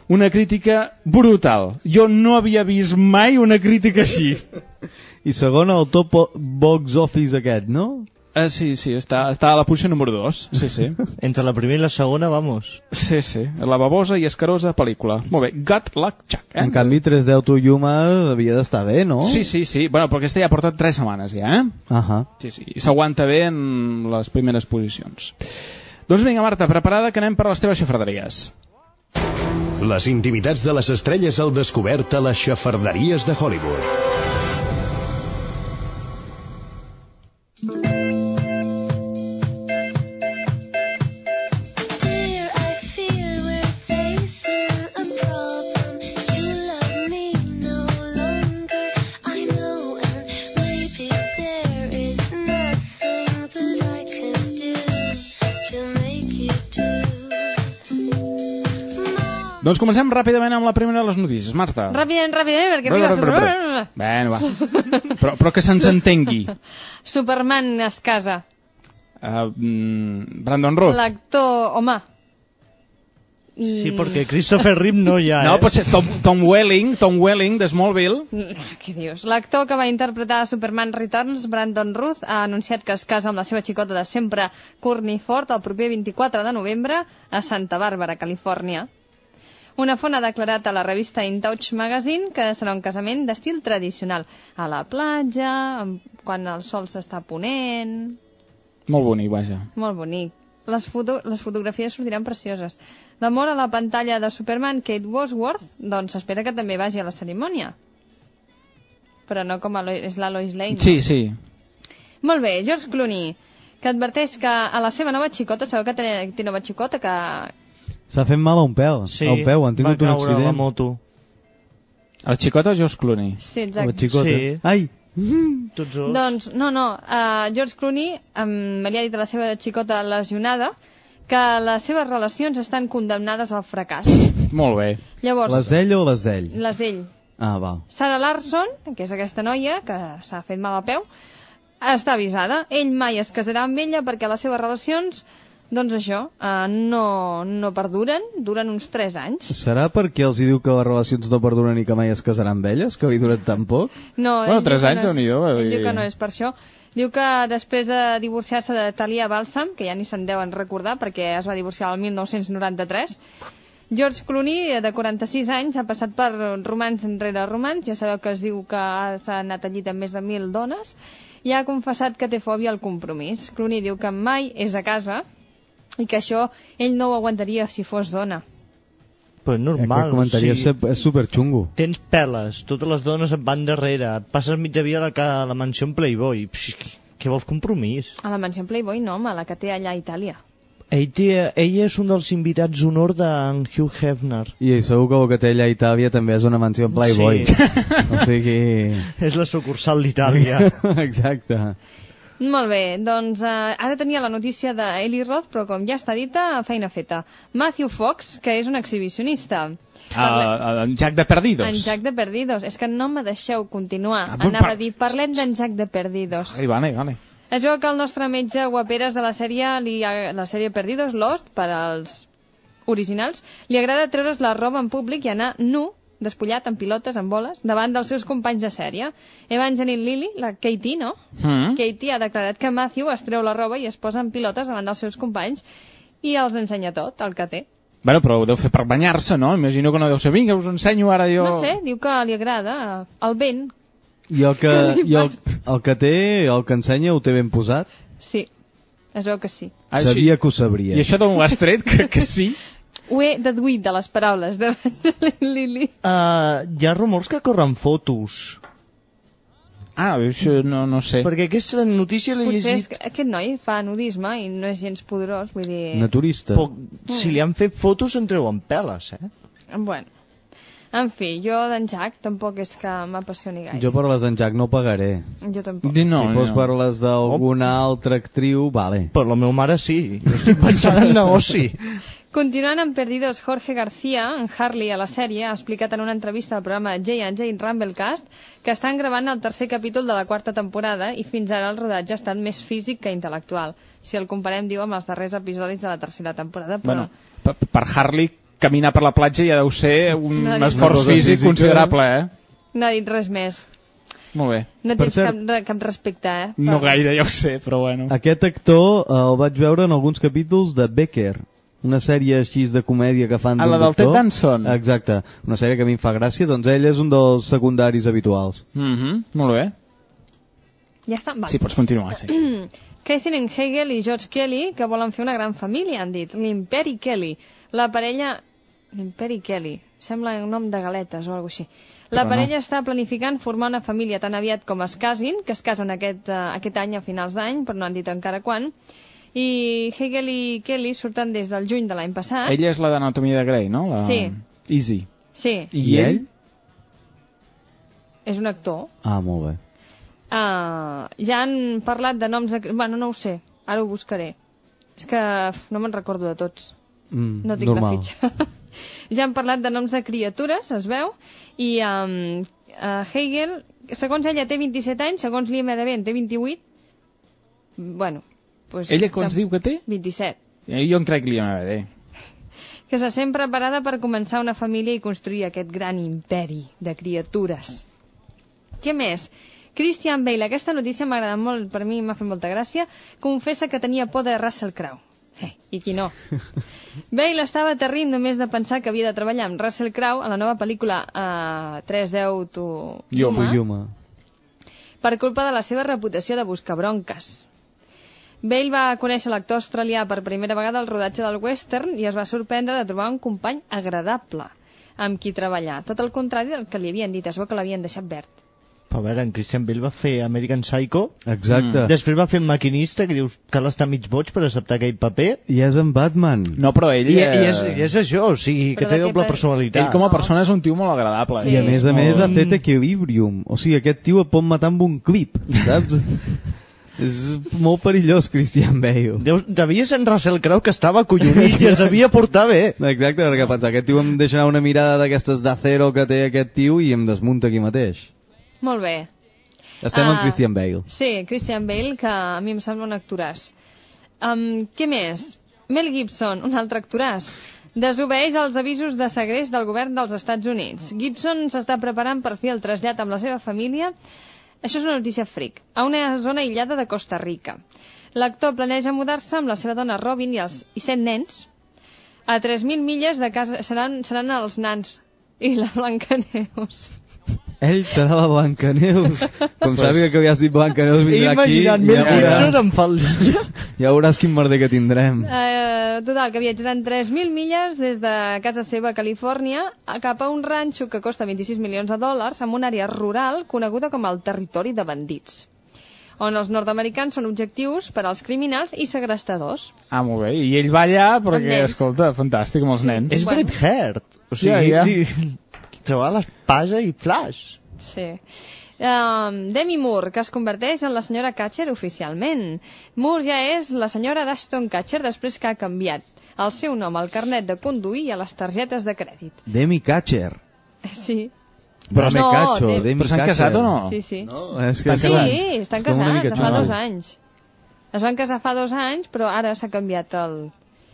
A: Una crítica brutal. Jo no havia vist mai una crítica així.
C: I segon el top box office aquest, no?
A: Eh, sí, sí, està, està a la posició número 2. Sí, sí.
D: Entre la primera i la segona, vamos.
A: Sí, sí. La babosa i escarosa pel·lícula. Molt bé. Gut Luck Chuck. Eh?
C: En canvi, 310 to Yuma havia d'estar bé, no?
A: Sí, sí, sí. Bueno, però aquesta ja porta 3 setmanes, ja, eh?
C: Ahà.
A: Sí, sí. I s'aguanta bé en les primeres posicions. Doncs vinga, Marta, preparada que anem per les teves xafarderies.
E: Les intimitats de les estrelles al descobert a les xafarderies de Hollywood.
A: Doncs comencem ràpidament amb la primera de les notícies. Marta.
B: Ràpidament, ràpidament, perquè arriba...
A: brr. Bueno, va. Però, però que se'ns entengui.
B: Superman es casa.
A: Uh, Brandon Roth.
B: L'actor, home...
D: Sí, perquè Christopher Reeve no hi ha,
A: No,
D: eh?
A: pot ser Tom, Tom Welling, Tom Welling de Smallville.
B: Què dius? L'actor que va interpretar Superman Returns, Brandon Ruth, ha anunciat que es casa amb la seva xicota de sempre, Courtney Ford, el proper 24 de novembre a Santa Bàrbara, Califòrnia. Una font ha declarat a la revista In Touch Magazine que serà un casament d'estil tradicional, a la platja, quan el sol s'està ponent...
A: Molt bonic, vaja.
B: Molt bonic. Les, foto les fotografies sortiran precioses. L'amor a la pantalla de Superman, Kate Bosworth, doncs s'espera que també vagi a la cerimònia. Però no com a Lo és la Lois Lane.
A: Sí, sí.
B: Molt bé, George Clooney, que adverteix que a la seva nova xicota, sabeu que té, té nova xicota, que
C: S'ha fet mal a un peu.
D: Sí,
C: a un peu, han tingut
D: va
C: un
D: caure
C: accident.
D: la moto.
A: El xicot o George Clooney?
B: Sí, exacte.
C: xicota.
D: Sí.
C: Ai!
D: Tots dos.
B: Doncs, no, no, uh, George Clooney um, li ha dit a la seva xicota lesionada que les seves relacions estan condemnades al fracàs.
A: Molt bé.
B: Llavors,
C: Les d'ell o les d'ell?
B: les d'ell.
C: Ah, val.
B: Sarah Larson, que és aquesta noia que s'ha fet mal al peu, està avisada. Ell mai es casarà amb ella perquè les seves relacions, doncs això, eh, no, no perduren, duren uns 3 anys.
C: Serà perquè els hi diu que les relacions no perduren i que mai es casaran amb elles, que li duren tan poc?
B: No,
A: Bueno,
B: ell
A: tres
B: diu que
A: anys,
B: no és-
A: Déu-n'hi-do, vull
B: Ell
A: dir-
B: diu que no és per això. Diu que després de divorciar-se de Talia Balsam, que ja ni se'n deuen recordar perquè es va divorciar el 1993, George Clooney, de 46 anys, ha passat per romans enrere romans, ja sabeu que es diu que ha- s'ha anat allí amb més de mil dones, i ha confessat que té fòbia al compromís. Clooney diu que mai és a casa i que això ell no ho aguantaria si fos dona.
D: Però normal.
C: Aquest comentari
D: o sigui,
C: és, és superxungo.
D: Tens peles, totes les dones et van darrere, et passes mitja vida a la, a la mansió en Playboy. Psh, què vols compromís?
B: A la mansió Playboy no, home, la que té allà a Itàlia.
D: Ell, té, ell és un dels invitats d'honor d'en Hugh Hefner.
C: I segur que el que té allà a Itàlia també és una mansió en Playboy.
D: Sí.
C: O sigui...
D: És la sucursal d'Itàlia.
C: Exacte.
B: Molt bé, doncs eh, ara tenia la notícia d'Eli Roth, però com ja està dita, feina feta. Matthew Fox, que és un exhibicionista.
A: Uh, en Jack de Perdidos.
B: En Jack de Perdidos. És que no me deixeu continuar.
A: Ah,
B: Anava a dir, parlem d'en Jack de Perdidos.
A: Ai, vale, vale.
B: Es veu que el nostre metge guaperes de la sèrie, li, la sèrie Perdidos, Lost, per als originals, li agrada treure's la roba en públic i anar nu, despullat, en pilotes, en boles, davant dels seus companys de sèrie. Evangeline Lilly, la Katie, no?
A: Mm.
B: Katie ha declarat que Matthew es treu la roba i es posa en pilotes davant dels seus companys i els ensenya tot, el que té.
A: Bueno, però ho deu fer per banyar-se, no? Imagino que no deu ser, vinga, us ensenyo ara jo...
B: No sé, diu que li agrada el vent.
C: I el que, i el, el que té, el que ensenya, ho té ben posat?
B: Sí, es veu que sí.
A: Ah,
C: Sabia que ho sabria.
A: I això d'on ho has tret? Que, que sí?
B: Ho he deduït de les paraules d'Evangeline Lilly.
D: Uh, hi ha rumors que corren fotos.
A: Ah, això no, no sé.
D: Perquè aquesta notícia l'he
B: Potser és
D: llegit...
B: que aquest noi fa nudisme i no és gens poderós, vull dir...
C: Naturista.
D: Però, si li han fet fotos, en treuen peles, eh?
B: Bueno, en fi, jo d'en Jack tampoc és que m'apassioni gaire.
C: Jo per les d'en Jack no pagaré.
B: Jo tampoc.
A: No,
C: si fos per les d'alguna altra actriu, vale.
D: Per la meva mare sí. Jo estic pensant en negoci.
B: Continuant amb Perdidos, Jorge García, en Harley a la sèrie, ha explicat en una entrevista al programa J&J Rumblecast que estan gravant el tercer capítol de la quarta temporada i fins ara el rodatge ha estat més físic que intel·lectual. Si el comparem, diu, amb els darrers episodis de la tercera temporada, però...
A: Bueno, per, Harley, caminar per la platja ja deu ser un
B: No
A: esforç físic
C: física.
A: considerable, eh?
B: No ha dit res més.
A: Molt bé.
B: No
C: Per
B: tens
C: cert-
B: cap, re- cap respecte, eh?
A: No gaire, ja ho sé, però bueno.
C: Aquest actor eh, el vaig veure en alguns capítols de Becker, una sèrie així de comèdia que fan d'un
A: la del. Ted Danson?
C: Exacte, una sèrie que a mi em fa gràcia, doncs ell és un dels secundaris habituals.
A: Mm Molt bé.
B: Ja està? Vale.
A: Sí, pots continuar, sí.
B: Catherine Hegel i George Kelly, que volen fer una gran família, han dit. L'Imperi Kelly. La parella... L'Imperi Kelly. Sembla un nom de galetes o alguna així. La
A: Però no.
B: parella està planificant formar una família tan aviat com es casin, que es casen aquest, uh, aquest any a finals d'any, però no han dit encara quan. I Hegel i Kelly surten des del juny de l'any passat.
A: Ella és la d'Anatomia de Grey, no? La...
B: Sí.
A: Easy.
B: Sí,
A: I, ell?
B: és un actor.
C: Ah, molt bé.
B: Uh, ja han parlat de noms... De... Bueno, no ho sé, ara ho buscaré. És que no me'n recordo de tots.
C: Mm,
B: No tinc
C: normal.
B: la fitxa. ja han parlat de noms de criatures, es veu, i um, uh, Hegel, segons ella té 27 anys, segons l'IMDB en té 28. Bueno, pues,
A: Ella quants diu que té?
B: 27.
A: Eh, Jo en crec que li m'agrada.
B: Que se sent preparada per començar una família i construir aquest gran imperi de criatures. Què més? Christian Bale, aquesta notícia m'ha agradat molt, per mi m'ha fet molta gràcia, confessa que tenia por de Russell Crowe. Eh, I qui no? Bale estava aterrint només de pensar que havia de treballar amb Russell Crowe a la nova pel·lícula uh, 310 to Yuma,
C: Yuma.
B: per culpa de la seva reputació de buscar bronques. Bale va conèixer l'actor australià per primera vegada al rodatge del western i es va sorprendre de trobar un company agradable amb qui treballar. Tot el contrari del que li havien dit, es veu que l'havien deixat verd.
D: A veure, en Christian Bale va fer American Psycho.
C: Exacte.
D: Després va fer Maquinista, que dius que està mig boig per acceptar aquell paper.
C: I és en Batman.
A: No, però ell...
D: I,
A: eh,
D: i, és, I és això, o sigui, que
B: Però
D: té
B: de què
D: doble personalitat.
A: Ell com a persona és un tio molt agradable.
C: I a més a
A: És
C: més ha
A: molt-
C: fet Equilibrium. O sigui, aquest tio et pot matar amb un clip, saps? és molt perillós, Christian Bale.
D: Deus, devia ser en Russell Crowe que estava acollonit i es havia portar bé.
C: Exacte, perquè pensar, aquest tio em deixarà una mirada d'aquestes d'acero que té aquest tio i em desmunta aquí mateix.
B: Molt bé.
C: Estem
B: Ah.
C: amb Christian Bale.
B: Sí, Christian Bale, que a mi em sembla un actoràs. Um, què més? Mel Gibson, un altre actoràs. Desobeeix els avisos de segrest del govern dels Estats Units. Gibson s'està preparant per fer el trasllat amb la seva família això és una notícia fric. A una zona aïllada de Costa Rica. L'actor planeja mudar-se amb la seva dona Robin i, els, i set nens a 3.000 milles de casa. Seran, seran els nans i la Blancaneus.
C: Ell serà la Blancaneus. Com
A: Pues-
C: sàpiga que havies dit Blancaneus vindrà aquí,
D: Imagina't, Gibson
C: veuràs,
D: en faldilla.
C: ja veuràs quin merder que tindrem.
B: Eh, total, que viatjaran 3.000 milles des de casa seva a Califòrnia a cap a un ranxo que costa 26 milions de dòlars en una àrea rural coneguda com el territori de bandits on els nord-americans són objectius per als criminals i segrestadors.
A: Ah, molt bé. I ell va allà perquè, escolta, fantàstic amb els nens.
D: És
B: Bueno.
D: Braveheart. O sigui,
A: Ja, ja.
D: Trobar l'espasa i flash.
B: Sí. Um, Demi Moore, que es converteix en la senyora Catcher oficialment. Moore ja és la senyora d'Ashton Catcher després que ha canviat el seu nom al carnet de conduir i a les targetes de crèdit.
C: Demi Catcher.
B: Sí.
C: Però
B: No,
C: cacho,
B: Demi-
C: Demi
A: Però s'han casat o no?
B: Sí, sí.
C: No, és que.
B: Sí, estan casats, fa dos anys. Es van casar fa dos anys, però ara s'ha canviat el,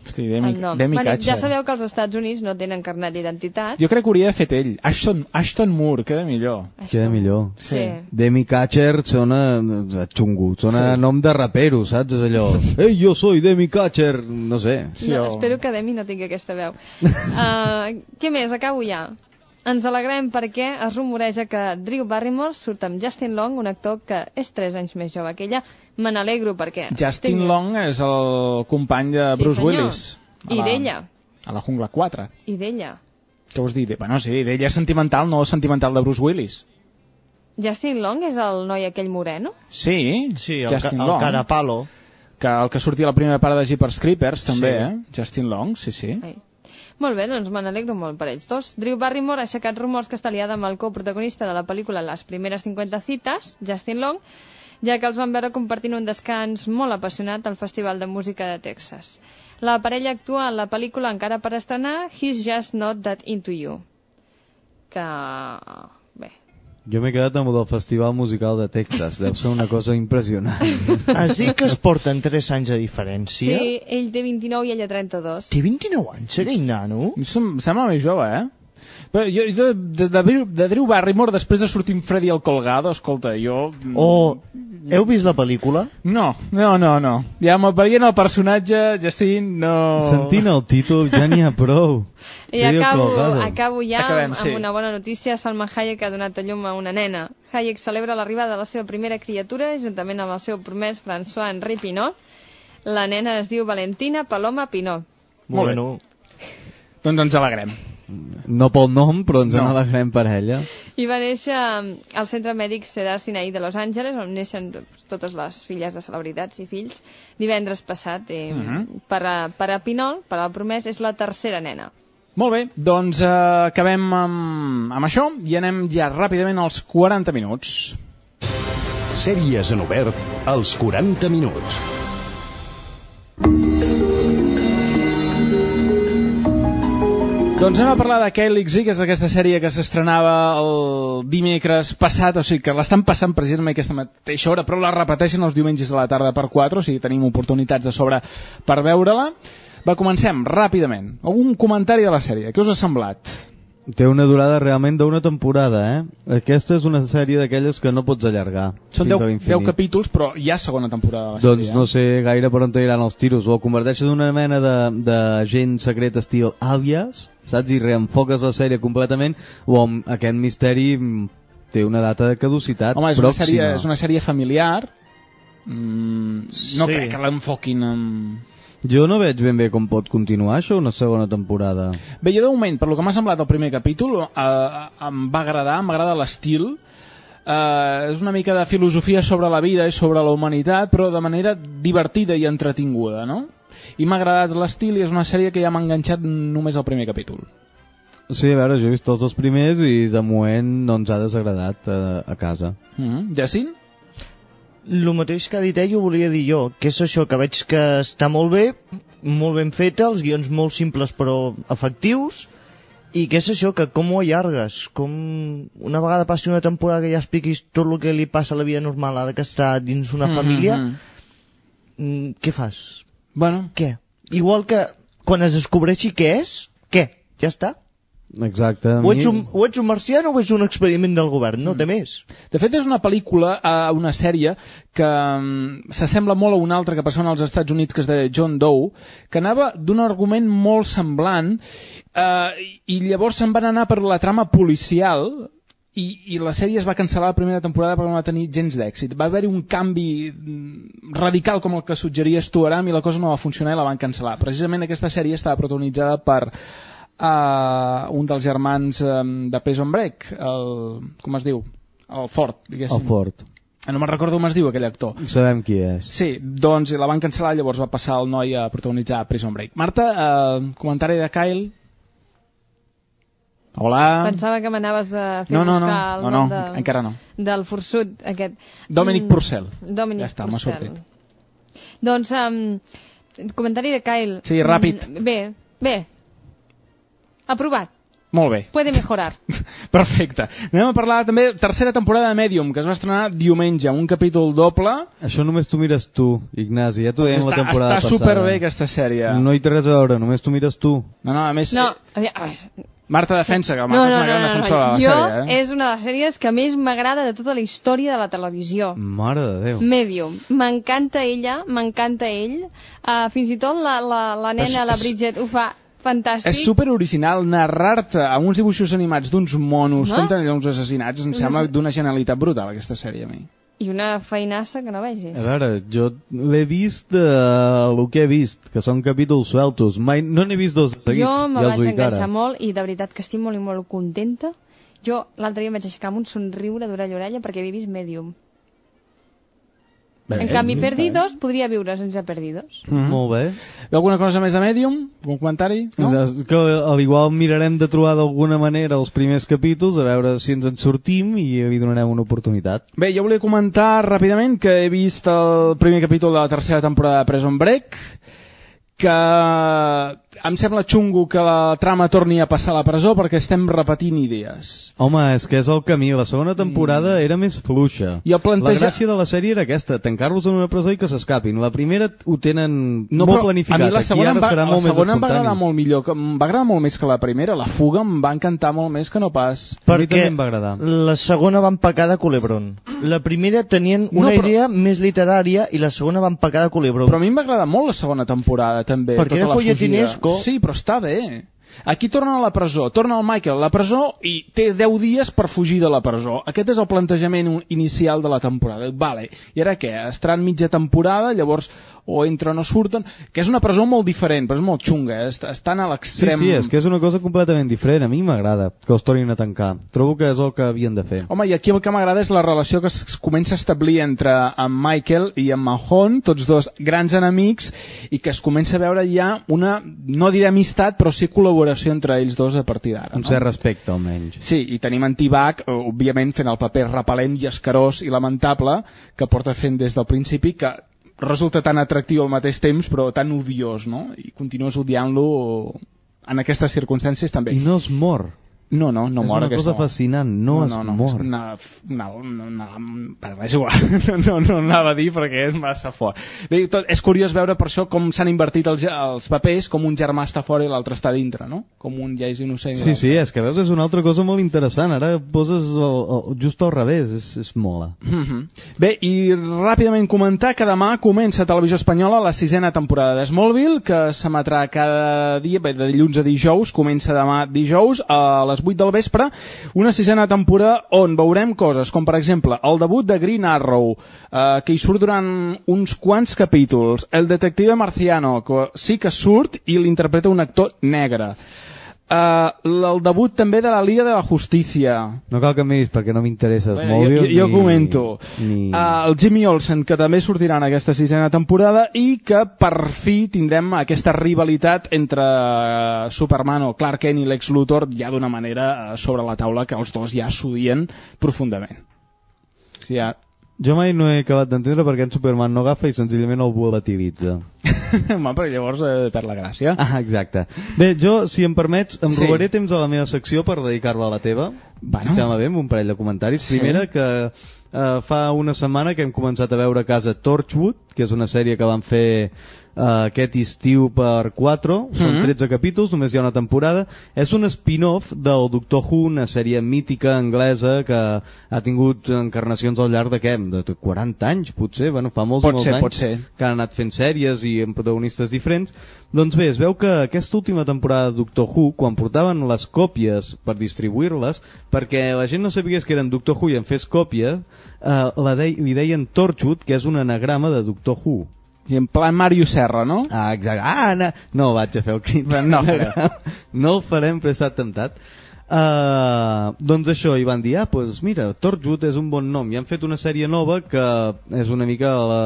A: Hosti, Demi,
B: el nom.
A: Demi
B: Bueno,
A: Catcher.
B: ja sabeu que als Estats Units no tenen carnet d'identitat.
A: Jo crec que hauria fet ell. Ashton, Ashton Moore, queda millor.
C: Queda millor.
B: Sí.
C: Demi Catcher sona eh, xungo, sona
A: Sí.
C: nom de rapero, saps? És allò, ei, jo soy Demi Catcher, no sé.
B: no, Espero que Demi no tingui aquesta veu. uh, què més? Acabo ja. Ens alegrem perquè es rumoreja que Drew Barrymore surt amb Justin Long, un actor que és 3 anys més jove que ella. Me n'alegro perquè...
A: Justin
B: tinc-
A: Long és el company de
B: Sí,
A: Bruce
B: senyor.
A: Willis.
B: I
A: la-
B: d'ella.
A: A la Jungla 4.
B: I d'ella.
A: Què vols dir? Bueno, sí, d'ella és sentimental, no sentimental de Bruce Willis.
B: Justin Long és el noi aquell moreno?
A: Sí,
D: Sí, el,
A: Justin
D: ca el
A: Long.
D: Carapalo.
A: Que el que sortia a la primera part de Jeepers Creepers, també,
D: Sí.
A: eh? Justin Long, sí, sí.
B: Ai. Molt bé, doncs me n'alegro molt per ells dos. Drew Barrymore ha aixecat rumors que està liada amb el coprotagonista de la pel·lícula Les primeres 50 cites, Justin Long, ja que els van veure compartint un descans molt apassionat al Festival de Música de Texas. La parella actua en la pel·lícula encara per estrenar He's Just Not That Into You. Que...
C: Jo m'he quedat amb el del Festival Musical de Texas, deu ser una cosa impressionant.
D: Has dit que es porten 3 anys de diferència?
B: sí, ell té 29 i ella 32.
D: Té 29 anys, un nano?
A: Em sembla més jove, eh? Però jo, de, de, de, Drew- de Drew Barrymore, després de sortir amb Freddy el Colgado, escolta, jo...
D: O... Heu vist la pel·lícula?
A: No, no, no, no. Ja veient el personatge, Jacint, no...
C: Sentint el títol ja n'hi ha prou.
B: I
C: Freddy
B: acabo, acabo ja
A: Acabem,
B: amb
A: sí.
B: una bona notícia. Salma Hayek ha donat a llum a una nena. Hayek celebra l'arribada de la seva primera criatura juntament amb el seu promès François-Henri Pinot. La nena es diu Valentina Paloma Pinot.
A: Molt bé.
D: Bueno,
A: Doncs ens alegrem.
C: No pel nom, però ens
A: No.
C: n'alegrem per ella.
B: I va néixer al centre mèdic Cedar Sinai de Los Angeles, on neixen totes les filles de celebritats i fills, divendres passat. Eh,
A: Mhm.
B: per, a, per a Pinot, per al promès, és la tercera nena.
A: Molt bé, doncs eh, acabem amb, amb això i anem ja ràpidament als 40 minuts.
E: Sèries en obert als 40 minuts.
A: Doncs anem a parlar de Kelly que és aquesta sèrie que s'estrenava el dimecres passat, o sigui que l'estan passant precisament a aquesta mateixa hora, però la repeteixen els diumenges de la tarda per 4, o sigui tenim oportunitats de sobre per veure-la. Va, comencem ràpidament. Un comentari de la sèrie. Què us ha semblat?
C: Té una durada realment d'una temporada, eh? Aquesta és una sèrie d'aquelles que no pots allargar.
A: Són
C: fins
A: 10,
C: a
A: 10
C: l'infinit.
A: capítols, però hi ha segona temporada de la
C: Doncs
A: sèrie.
C: no sé gaire per on iran els tiros. O el converteixes en una mena de, de gent secret estil àlies, saps? I reenfoques la sèrie completament, o amb aquest misteri mm, té una data de caducitat
A: Home, és una,
C: pròxima.
A: sèrie, és una sèrie familiar. Mm, no
C: Sí.
A: crec que l'enfoquin amb...
C: Jo no veig ben bé com pot continuar això una segona temporada.
A: Bé, jo de moment, per lo que m'ha semblat el primer capítol, eh, em va agradar, m'agrada l'estil. Eh, és una mica de filosofia sobre la vida i sobre la humanitat, però de manera divertida i entretinguda, no? I m'ha agradat l'estil i és una sèrie que ja m'ha enganxat només el primer capítol.
C: Sí, a veure, jo he vist tots els primers i de moment no ens ha desagradat a, a casa.
A: Mm -hmm. Jacint?
D: El mateix que ha dit ell ho volia dir jo, que és això, que veig que està molt bé, molt ben feta, els guions molt simples però efectius, i que és això, que com ho allargues, com una vegada passi una temporada que ja expliquis tot el que li passa a la vida normal ara que està dins una
A: Mhm,
D: família,
A: mhm.
D: mm, què fas?
A: Bueno.
D: Què? Igual que quan es descobreixi què és, què? Ja està?
C: Exacte.
D: O ets, un, o ets un marcià o ets un experiment del govern, no té més.
A: De fet, és una pel·lícula, eh, una sèrie, que mm, s'assembla molt a una altra que passava als Estats Units, que es deia John Doe, que anava d'un argument molt semblant, eh, i llavors se'n van anar per la trama policial, i, i la sèrie es va cancel·lar la primera temporada perquè no va tenir gens d'èxit. Va haver-hi un canvi mm, radical com el que suggeria Stu Aram i la cosa no va funcionar i la van cancel·lar. Precisament aquesta sèrie estava protagonitzada per uh, un dels germans um, de Prison Break, el, com es diu? El Ford, diguéssim.
C: El Ford.
A: No me'n recordo com es diu aquell actor.
C: Sabem qui és.
A: Sí, doncs la van cancel·lar, llavors va passar el noi a protagonitzar Prison Break. Marta, eh, comentari de Kyle? Hola.
B: Pensava que m'anaves a fer
A: No, no, no,
B: buscar el
A: no,
B: nom
A: no,
B: de,
A: encara no.
B: del forçut aquest.
A: Dominic
B: Mm,
A: Purcell.
B: Dominic
A: Ja està, m'ha sortit.
B: Doncs, um, comentari de Kyle.
A: Sí, ràpid.
B: Mm, Bé, bé. Aprovat.
A: Molt bé.
B: Puede mejorar.
A: Perfecte. Anem a parlar també tercera temporada de Medium, que es va estrenar diumenge, un capítol doble.
C: Això només tu mires tu, Ignasi, ja t'ho dèiem la
A: està,
C: temporada
A: està
C: passada.
A: superbé aquesta sèrie.
C: No hi té res a veure, només tu mires tu.
A: No, no, a més,
B: No,
A: eh,
B: a veure, veure,
A: Marta defensa, que la
B: no,
A: Marta
B: no,
A: és
B: no,
A: una gran
B: no, no,
A: defensora de la
B: jo
A: sèrie. Eh?
B: és una de les sèries que més m'agrada de tota la història de la televisió.
C: Mare de Déu.
B: Medium. M'encanta ella, m'encanta ell. Uh, fins i tot la, la, la nena,
A: És-
B: la Bridget, ho fa fantàstic.
A: És super original narrar-te amb uns dibuixos animats d'uns monos
B: No?
A: tenen uns assassinats, em sembla d'una genialitat brutal aquesta sèrie a mi.
B: I una feinassa que no vegis.
C: A veure, jo l'he vist eh, el que he vist, que són capítols sueltos. Mai, no n'he vist dos seguits,
B: jo me
C: ja
B: vaig enganxar
C: ara.
B: molt i de veritat que estic molt i molt contenta. Jo l'altre dia em vaig aixecar amb un somriure d'orella a orella perquè havia vist Medium.
A: Bé,
B: en canvi,
A: bé.
B: Perdidos podria viure sense Perdidos.
A: Mm -hmm.
C: Molt bé.
A: Veu alguna cosa més de Medium? Un comentari? No?
C: Que al igual mirarem de trobar d'alguna manera els primers capítols, a veure si ens en sortim i li donarem una oportunitat.
A: Bé, jo volia comentar ràpidament que he vist el primer capítol de la tercera temporada de Prison Break, que em sembla xungo que la trama torni a passar a la presó perquè estem repetint idees.
C: Home, és que és el camí. La segona temporada era més fluixa.
A: I el planteja-
C: La gràcia de la sèrie era aquesta, tancar-los en una presó i que s'escapin. La primera ho tenen
A: No,
C: molt planificat.
A: a mi la segona,
C: Aquí
A: em va,
C: serà
A: la
C: molt més
A: segona em va agradar molt millor, que em va agradar molt més que la primera. La fuga em va encantar molt més que no pas.
D: Perquè
C: em va agradar.
D: la segona van pecar de culebron. La primera tenien
A: No,
D: una
A: però-
D: idea més literària i la segona van pecar de culebron.
A: Però a mi em va agradar molt la segona temporada, també.
D: Perquè
A: tota
D: era
A: la
D: folletinesco.
A: Fugida. Sí, però està bé. Aquí torna a la presó, torna el Michael a la presó i té 10 dies per fugir de la presó. Aquest és el plantejament inicial de la temporada. Vale, i ara què? Estaran mitja temporada, llavors o entren o surten, que és una presó molt diferent, però és molt xunga, eh? Est- estan a
C: Sí,
A: l'extrem...
C: sí, és que és una cosa completament diferent. A mi m'agrada que els tornin a tancar. Trobo que és el que havien de fer.
A: Home, i aquí el que m'agrada és la relació que es comença a establir entre en Michael i en Mahon, tots dos grans enemics, i que es comença a veure ja una, no diré amistat, però sí col·laboració entre ells dos a partir d'ara.
C: Un
A: no?
C: cert respecte, almenys.
A: Sí, i tenim en T-Bag, eh, òbviament, fent el paper repel·lent i escarós i lamentable que porta fent des del principi, que resulta tan atractiu al mateix temps, però tan odiós, no? I continues odiant-lo en aquestes circumstàncies també.
C: I no es mor.
A: No, no, no
C: és
A: mor
C: una
A: aquest
C: cosa
A: home.
C: fascinant, no,
A: no,
C: es
A: no,
C: mor.
A: És una, una, una, una, però és igual, no, no anava a dir perquè és massa fort. Bé, tot, és curiós veure per això com s'han invertit els, els papers, com un germà està fora i l'altre està dintre, no? Com un ja és innocent.
C: Sí, sí, és que veus, és una altra cosa molt interessant. Ara poses el, el, just al revés, és, és mola.
A: Mhm. Bé, i ràpidament comentar que demà comença a Televisió Espanyola la sisena temporada de Smallville, que s'emetrà cada dia, bé, de dilluns a dijous, comença demà dijous a les 8 del vespre, una sisena temporada on veurem coses com, per exemple, el debut de Green Arrow, eh, que hi surt durant uns quants capítols, el detective marciano, que sí que surt i l'interpreta un actor negre, Uh, el debut també de la Liga de la Justícia
C: No cal que miris perquè no m'interessa
A: Bueno, jo, jo
C: ni-
A: comento.
C: Ni...
A: Uh, el Jimmy Olsen, que també sortirà en aquesta sisena temporada i que per fi tindrem aquesta rivalitat entre eh, Superman o Clark Kent i Lex Luthor ja d'una manera eh, sobre la taula que els dos ja s'odien profundament. O sigui, ja...
C: Jo mai no he acabat d'entendre perquè en Superman no agafa i senzillament el volatilitza.
A: Home, però llavors eh, perd la gràcia.
C: Ah, exacte. Bé, jo, si em permets, em
A: Sí.
C: robaré temps a la meva secció per dedicar-la a la teva.
A: Bueno.
C: Sembla bé, un parell de comentaris.
A: Sí.
C: Primera, que eh, fa una setmana que hem començat a veure a casa Torchwood, que és una sèrie que van fer eh, aquest estiu per 4, són
A: Mhm.
C: 13 capítols, només hi ha una temporada. És un spin-off del Doctor Who, una sèrie mítica anglesa que ha tingut encarnacions al llarg de què? De 40 anys, potser? Bueno, fa molts, i
A: Pot
C: molts
A: ser,
C: anys
A: pot ser.
C: que han anat fent sèries i amb protagonistes diferents. Doncs bé, es veu que aquesta última temporada de Doctor Who, quan portaven les còpies per distribuir-les, perquè la gent no sabigués que eren Doctor Who i en fes còpia, eh, la dei, li deien Torchwood, que és un anagrama de Doctor Who.
A: I en plan Mario Serra, no?
C: Ah, exacte. Ah, no, no vaig a fer el crit.
A: No fareu.
C: no el farem, però he estat temptat. Uh, doncs això, i van dir, ah, doncs mira, Torchwood és un bon nom, i han fet una sèrie nova que és una mica, la,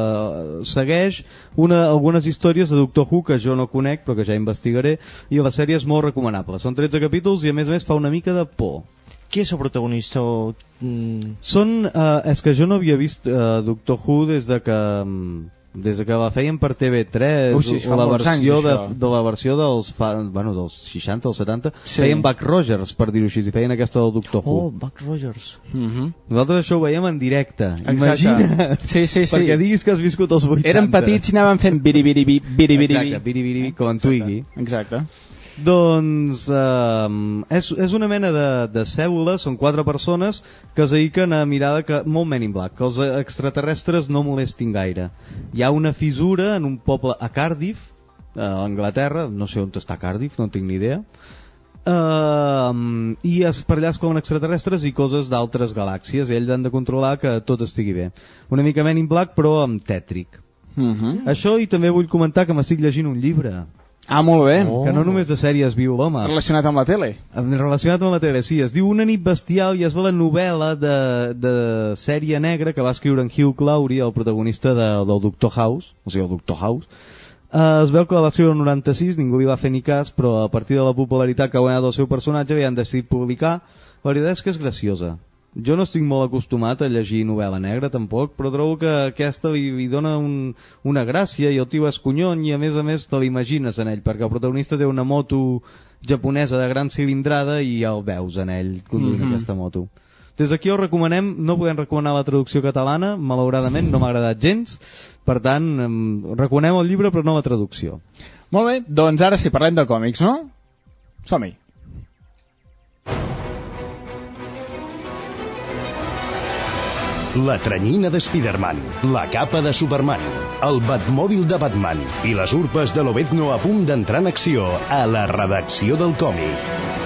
C: segueix una, algunes històries de Doctor Who que jo no conec, però que ja investigaré, i la sèrie és molt recomanable. Són 13 capítols i a més a més fa una mica de por.
D: Qui és el protagonista? O... Mm,
C: Són, uh, és que jo no havia vist uh, Doctor Who des de que mm, des de que la feien per TV3
A: Ui, sí,
C: la
A: molts anys,
C: versió de,
A: això.
C: de la versió dels fa, bueno, dels 60 o 70
A: Sí.
C: feien Buck Rogers per dir-ho així i feien aquesta del Doctor Who
D: Oh, Buck Rogers.
A: Mm -hmm.
C: nosaltres això ho veiem en directe
A: Exacte.
C: imagina't
A: Sí, sí, sí.
C: perquè diguis que has viscut els 80
A: Eren petits i anaven fent biribiribi, biribiribi.
C: Exacte, biribiribi, com en Twiggy.
A: Exacte.
C: Doncs eh, és, és una mena de, de cèl·lula, són quatre persones que es dediquen a mirar que, molt Men in Black, que els extraterrestres no molestin gaire. Hi ha una fissura en un poble a Cardiff, a Anglaterra, no sé on està Cardiff, no tinc ni idea, Uh, i es, per allà es couen extraterrestres i coses d'altres galàxies i ells han de controlar que tot estigui bé una mica Men in Black però amb tètric
A: Mm -hmm.
C: això i també vull comentar que m'estic llegint un llibre
A: Ah, molt bé.
C: oh. que no només de sèries viu l'home
A: Relacionat amb la tele.
C: relacionat amb la tele, sí, es diu Una nit bestial i és la novel·la de, de sèrie negra que va escriure en Hugh Laurie, el protagonista de, del Doctor House, o sigui, el Doctor House. Uh, es veu que la va escriure el 96, ningú li va fer ni cas, però a partir de la popularitat que ha guanyat el seu personatge havien decidit publicar. La veritat és que és graciosa. Jo no estic molt acostumat a llegir novel·la negra, tampoc, però trobo que aquesta li, li dona un, una gràcia i el tio és conyony i a més a més te l'imagines en ell, perquè el protagonista té una moto japonesa de gran cilindrada i ja el veus en ell conduint
A: Mhm.
C: aquesta moto. Des d'aquí ho recomanem, no podem recomanar la traducció catalana, malauradament no m'ha agradat gens, per tant, em, recomanem el llibre però no la traducció.
A: Molt bé, doncs ara sí, parlem de còmics, no? Som-hi.
E: La tranyina de Spider-Man, la capa de Superman, el Batmòbil de Batman i les urpes de l'Obezno a punt d'entrar en acció a la redacció del còmic.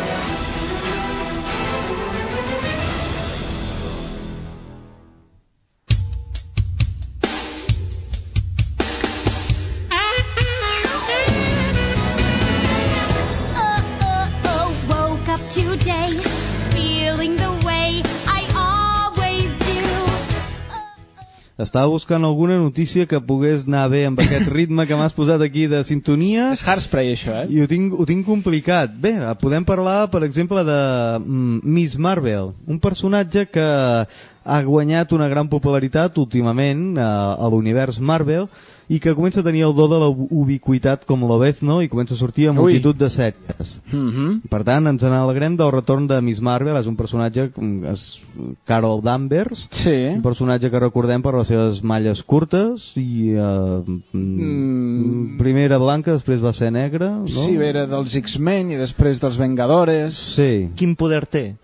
C: Estava buscant alguna notícia que pogués anar bé amb aquest ritme que m'has posat aquí de sintonia.
A: És Hairspray, això, eh?
C: I ho tinc, ho tinc complicat. Bé, podem parlar, per exemple, de mm, Miss Marvel, un personatge que ha guanyat una gran popularitat últimament eh, a l'univers Marvel i que comença a tenir el do de la ubiquitat com l'Obezno i comença a sortir a multitud de sèries.
A: Mm -hmm.
C: Per tant, ens n'alegrem del retorn de Miss Marvel, és un personatge, com és Carol Danvers,
A: sí.
C: un personatge que recordem per les seves malles curtes i eh,
A: Mm.
C: primer era blanca, després va ser negra, no?
A: Sí, era dels X-Men i després dels Vengadores.
C: Sí.
D: Quin poder té?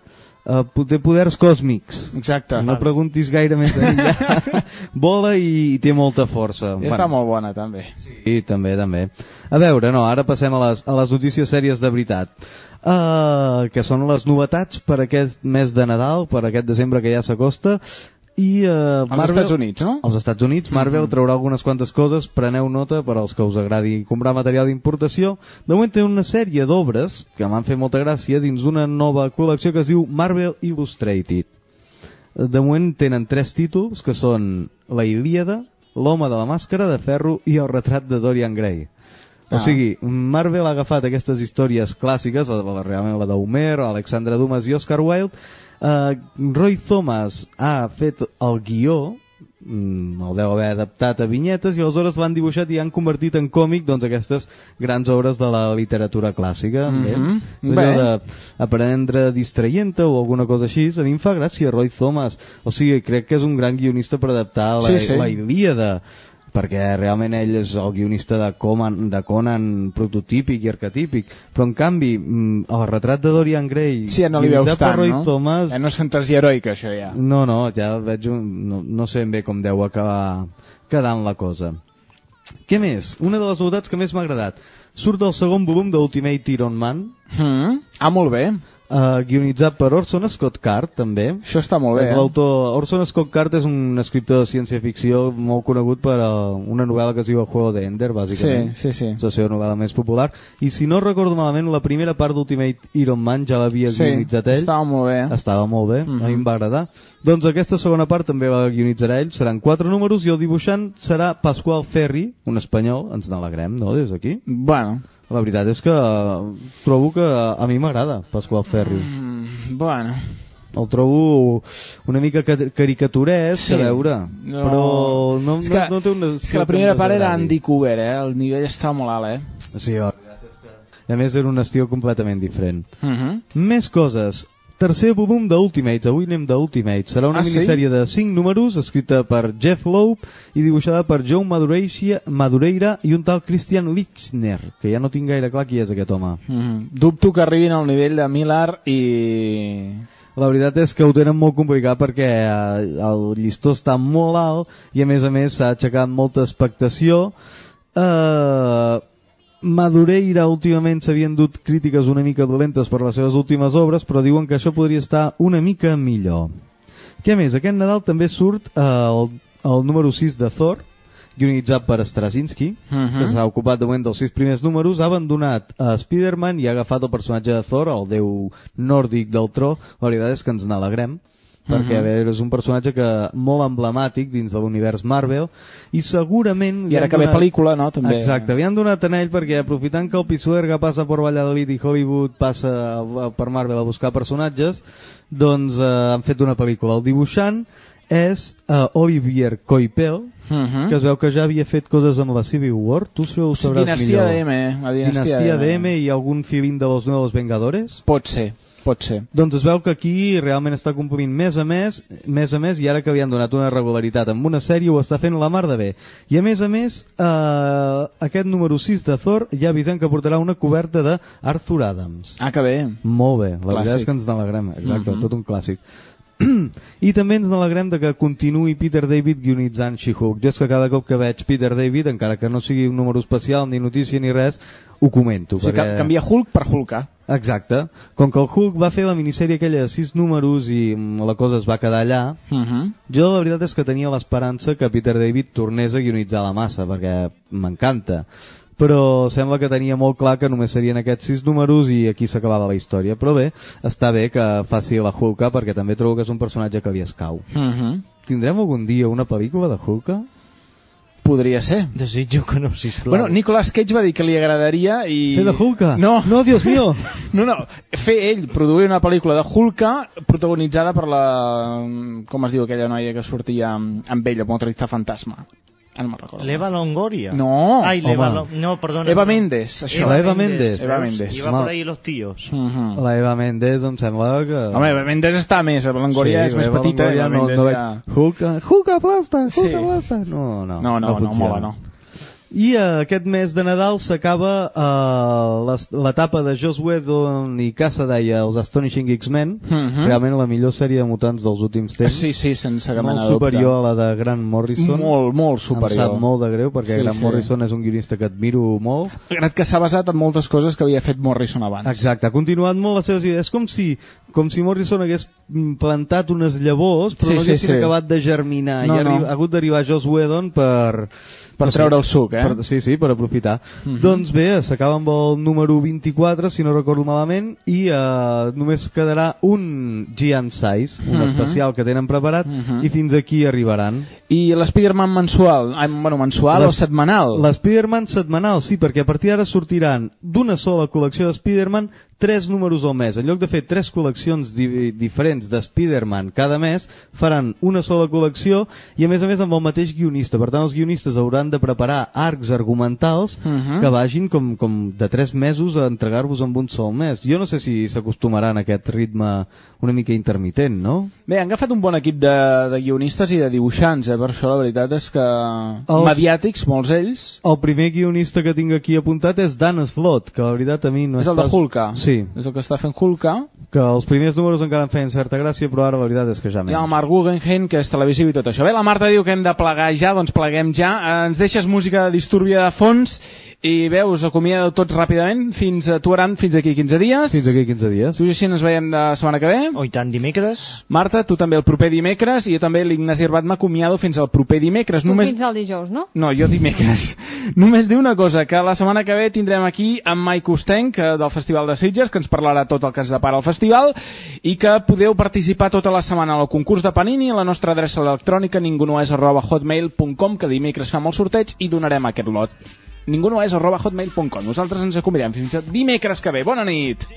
C: Uh, té poders còsmics.
A: Exacte.
C: No preguntis gaire més enllà. Vola i, i té molta força.
A: I està molt bona, també.
C: Sí, també, també. A veure, no, ara passem a les, a les notícies sèries de veritat. Uh, que són les novetats per aquest mes de Nadal, per aquest desembre que ja s'acosta. I, uh,
A: Als Estats Units, no?
C: Als Estats Units, Marvel
A: Mhm.
C: traurà algunes quantes coses, preneu nota per als que us agradi comprar material d'importació. De moment té una sèrie d'obres que m'han fet molta gràcia dins d'una nova col·lecció que es diu Marvel Illustrated. De moment tenen tres títols, que són La Ilíada, L'home de la màscara de ferro i el retrat de Dorian Gray. O
A: Ah.
C: sigui, Marvel ha agafat aquestes històries clàssiques, la, la, realment la d'Homer, Alexandre Dumas i Oscar Wilde, eh, Roy Thomas ha fet el guió, mm, el deu haver adaptat a vinyetes i aleshores l'han dibuixat i han convertit en còmic doncs, aquestes grans obres de la literatura clàssica
A: Mhm.
C: bé? És
A: Bé.
C: allò d'aprendre distraient o alguna cosa així a mi em fa gràcia Roy Thomas o sigui, crec que és un gran guionista per adaptar la,
A: Sí, sí.
C: la Ilíada perquè realment ell és el guionista de Conan, de Conan prototípic i arquetípic però en canvi mm, el retrat de Dorian Gray
A: Sí, ja no li veus tant,
C: Roy
A: no?
C: Thomas
A: Ja no és fantasia heroica, això, ja.
C: no, no, ja veig un, no, no sé ben bé com deu acabar quedant la cosa. Què més? Una de les novetats que més m'ha agradat. Surt el segon volum d'Ultimate Iron Man,
A: Mm. Ah, molt bé.
C: Uh, guionitzat per Orson Scott Card, també.
A: Això està molt bé,
C: És
A: eh?
C: l'autor... Orson Scott Card és un escriptor de ciència-ficció molt conegut per uh, una novel·la que es diu El juego de Ender, bàsicament.
A: Sí, sí, sí.
C: És la seva novel·la més popular. I si no recordo malament, la primera part d'Ultimate Iron Man ja l'havia
A: Sí,
C: guionitzat ell.
A: estava molt bé.
C: Estava molt bé,
A: Mhm.
C: a mi em va agradar. Doncs aquesta segona part també la guionitzarà ell, seran quatre números i el dibuixant serà Pasqual Ferri, un espanyol, ens n'alegrem, no?, des d'aquí.
A: Bueno.
C: La veritat és que eh, trobo que a mi m'agrada Pasqual Ferri.
A: Mm, bueno.
C: El trobo una mica ca- caricaturesc,
A: Sí.
C: a veure,
A: No.
C: però no,
A: és
C: no,
A: que,
C: no té una...
A: És que la primera part era Andy Cooper, eh? El nivell estava molt alt, eh?
C: Sí, la veritat és que... A més, era un estil completament diferent.
A: Uh -huh.
C: Més coses. Tercer volum d'Ultimates, avui anem d'Ultimates. Serà una
A: Ah, sí?
C: minissèrie de 5 números, escrita per Jeff Loeb i dibuixada per Joe Madureira, Madureira i un tal Christian Lixner, que ja no tinc gaire clar qui és aquest home.
A: Uh -huh. Dubto que arribin al nivell de Miller i...
C: La veritat és que ho tenen molt complicat perquè eh, el llistó està molt alt i a més a més s'ha aixecat molta expectació. Eh, Madureira últimament s'havien dut crítiques una mica dolentes per les seves últimes obres, però diuen que això podria estar una mica millor. Què més? Aquest Nadal també surt eh, el, el número 6 de Thor, guionitzat per Straczynski,
A: Mhm.
C: que s'ha ocupat de moment dels sis primers números, ha abandonat a Spider-Man i ha agafat el personatge de Thor, el déu nòrdic del tro. La veritat és que ens n'alegrem, perquè
A: Mhm.
C: a veure, és un personatge que molt emblemàtic dins de l'univers Marvel i segurament...
A: I ara que ve
C: donat-
A: pel·lícula, no? També.
C: Exacte, li han donat a ell perquè aprofitant que el Pisuerga passa per Valladolid i Hollywood passa per Marvel a buscar personatges, doncs eh, han fet una pel·lícula. El dibuixant és eh, Olivier Coipel,
A: Uh -huh.
C: que es veu que ja havia fet coses amb la Civil War, tu ho
A: Sí,
C: sabràs
A: Dinastia
C: millor.
A: de M, la Dinastia
C: Dinastia
A: de
C: de
A: M.
C: M i algun filín de los Nuevos Vengadores?
A: Pot ser, pot ser.
C: Doncs es veu que aquí realment està complint més a més, més a més, i ara que han donat una regularitat amb una sèrie ho està fent la mar de bé. I a més a més, eh, aquest número 6 de Thor ja avisem que portarà una coberta de Arthur Adams.
A: Ah, que bé.
C: Molt bé, la veritat
A: Clàssic.
C: és que ens n'alegrem, exacte,
A: Mhm.
C: tot un clàssic. I també ens n'alegrem de que continuï Peter David guionitzant She-Hulk. Jo és que cada cop que veig Peter David, encara que no sigui un número especial, ni notícia ni res, ho comento.
A: O sigui, que canvia Hulk per Hulka.
C: Exacte. Com que el Hulk va fer la minissèrie aquella de 6 números i la cosa es va quedar allà,
A: Uh -huh.
C: jo la veritat és que tenia l'esperança que Peter David tornés a guionitzar la massa, perquè m'encanta. Però sembla que tenia molt clar que només serien aquests sis números i aquí s'acabava la història. Però bé, està bé que faci la Hulka perquè també trobo que és un personatge que li escau.
A: Uh -huh.
C: Tindrem algun dia una pel·lícula de Hulka?
A: Podria ser.
D: Desitjo que no, sisplau.
A: Bueno, Nicolas Cage va dir que li agradaria i...
C: Fer de Hulka?
A: No.
C: No, Dios mío!
A: No, no, fer ell, produir una pel·lícula de Hulka protagonitzada per la... com es diu aquella noia que sortia amb, amb ella, com a fantasma. Ah, no me'n recordo.
D: L'Eva Longoria.
A: No,
D: Ai, l'Eva... Lo- No, perdona.
A: Eva. Méndez, això.
C: La Eva Méndez.
A: Eva? Méndez.
D: Iba
C: Home.
D: por ahí los tíos.
A: Uh -huh.
C: La Eva Méndez em sembla que...
A: Home, Eva Méndez està més, Eva Longoria és més
C: Eva
A: petita.
C: Longoria
A: Eva
C: no,
A: Méndez
C: no veig... Hulka aplasta, Hulka
A: Sí.
C: No, no,
A: No, no, no,
C: funciona.
A: mola, no.
C: I eh, aquest mes de Nadal s'acaba eh, l'etapa de Joss Whedon i Cassaday els Astonishing X-Men,
A: Mhm.
C: realment la millor sèrie de mutants dels últims temps.
A: Sí, sí, sense cap
C: molt superior a la de Grant Morrison.
A: Molt, molt superior.
C: Em sap molt de greu perquè
A: Sí,
C: Grant
A: sí.
C: Morrison és un guionista que admiro molt.
A: Malgrat que s'ha basat en moltes coses que havia fet Morrison abans.
C: Exacte, ha continuat molt les seves idees. És com si, com si Morrison hagués mm, plantat unes llavors, però
A: Sí,
C: no
A: sí,
C: haguessin
A: sí.
C: acabat de germinar.
A: No,
C: I ha,
A: no.
C: hagut d'arribar Joss Whedon per...
A: Per
C: no
A: treure el suc, eh?
C: Per, sí, sí, per aprofitar.
A: Mhm.
C: Doncs bé, s'acaba amb el número 24, si no recordo malament, i eh, només quedarà un Giant Size, un
A: Mhm.
C: especial que tenen preparat,
A: Mhm.
C: i fins aquí arribaran.
A: I l'Spiderman mensual? Ah, bueno, mensual o setmanal?
C: L'Spiderman setmanal, sí, perquè a partir d'ara sortiran d'una sola col·lecció de Spiderman tres números al mes. En lloc de fer tres col·leccions di diferents de Spiderman cada mes, faran una sola col·lecció i a més a més amb el mateix guionista. Per tant, els guionistes hauran de preparar arcs argumentals
A: Mhm.
C: que vagin com, com de tres mesos a entregar-vos en un sol mes. Jo no sé si s'acostumaran a aquest ritme una mica intermitent, no?
A: Bé, han agafat un bon equip de, de guionistes i de dibuixants, eh? per això la veritat és que
C: Els-
A: mediàtics, molts ells,
C: El primer guionista que tinc aquí apuntat és Dan Slott, que la veritat a mi no
A: és el de
C: pas-
A: Hulka.
C: Sí,
A: És el que està fent Hulka.
C: que els primers números encara em feien certa gràcia, però ara la veritat és que ja
A: Hi ha
C: menys.
A: el Mark Guggenheim, que és televisiu i tot això. Bé, la Marta diu que hem de plegar ja, doncs pleguem ja. Eh, Ens deixes música de disturbia de fons I veus, acomiadeu tots ràpidament fins a tu, Aran, fins aquí 15 dies.
C: Fins aquí 15 dies.
A: Tu i així ens veiem de setmana que ve.
D: Oh, i tant, dimecres.
A: Marta, tu també el proper dimecres i jo també l'Ignasi Herbat m'acomiado fins al proper dimecres.
B: Tu
A: Només...
B: fins al dijous, no?
A: No, jo dimecres. Només dir una cosa, que la setmana que ve tindrem aquí en Mike Ustenc, eh, del Festival de Sitges, que ens parlarà tot el que ens depara el festival, i que podeu participar tota la setmana al concurs de Panini a la nostra adreça electrònica ningunoes arroba hotmail.com, que dimecres fem el sorteig i donarem aquest lot ningú arroba hotmail.com. Nosaltres ens acomiadem fins a dimecres que ve. Bona nit!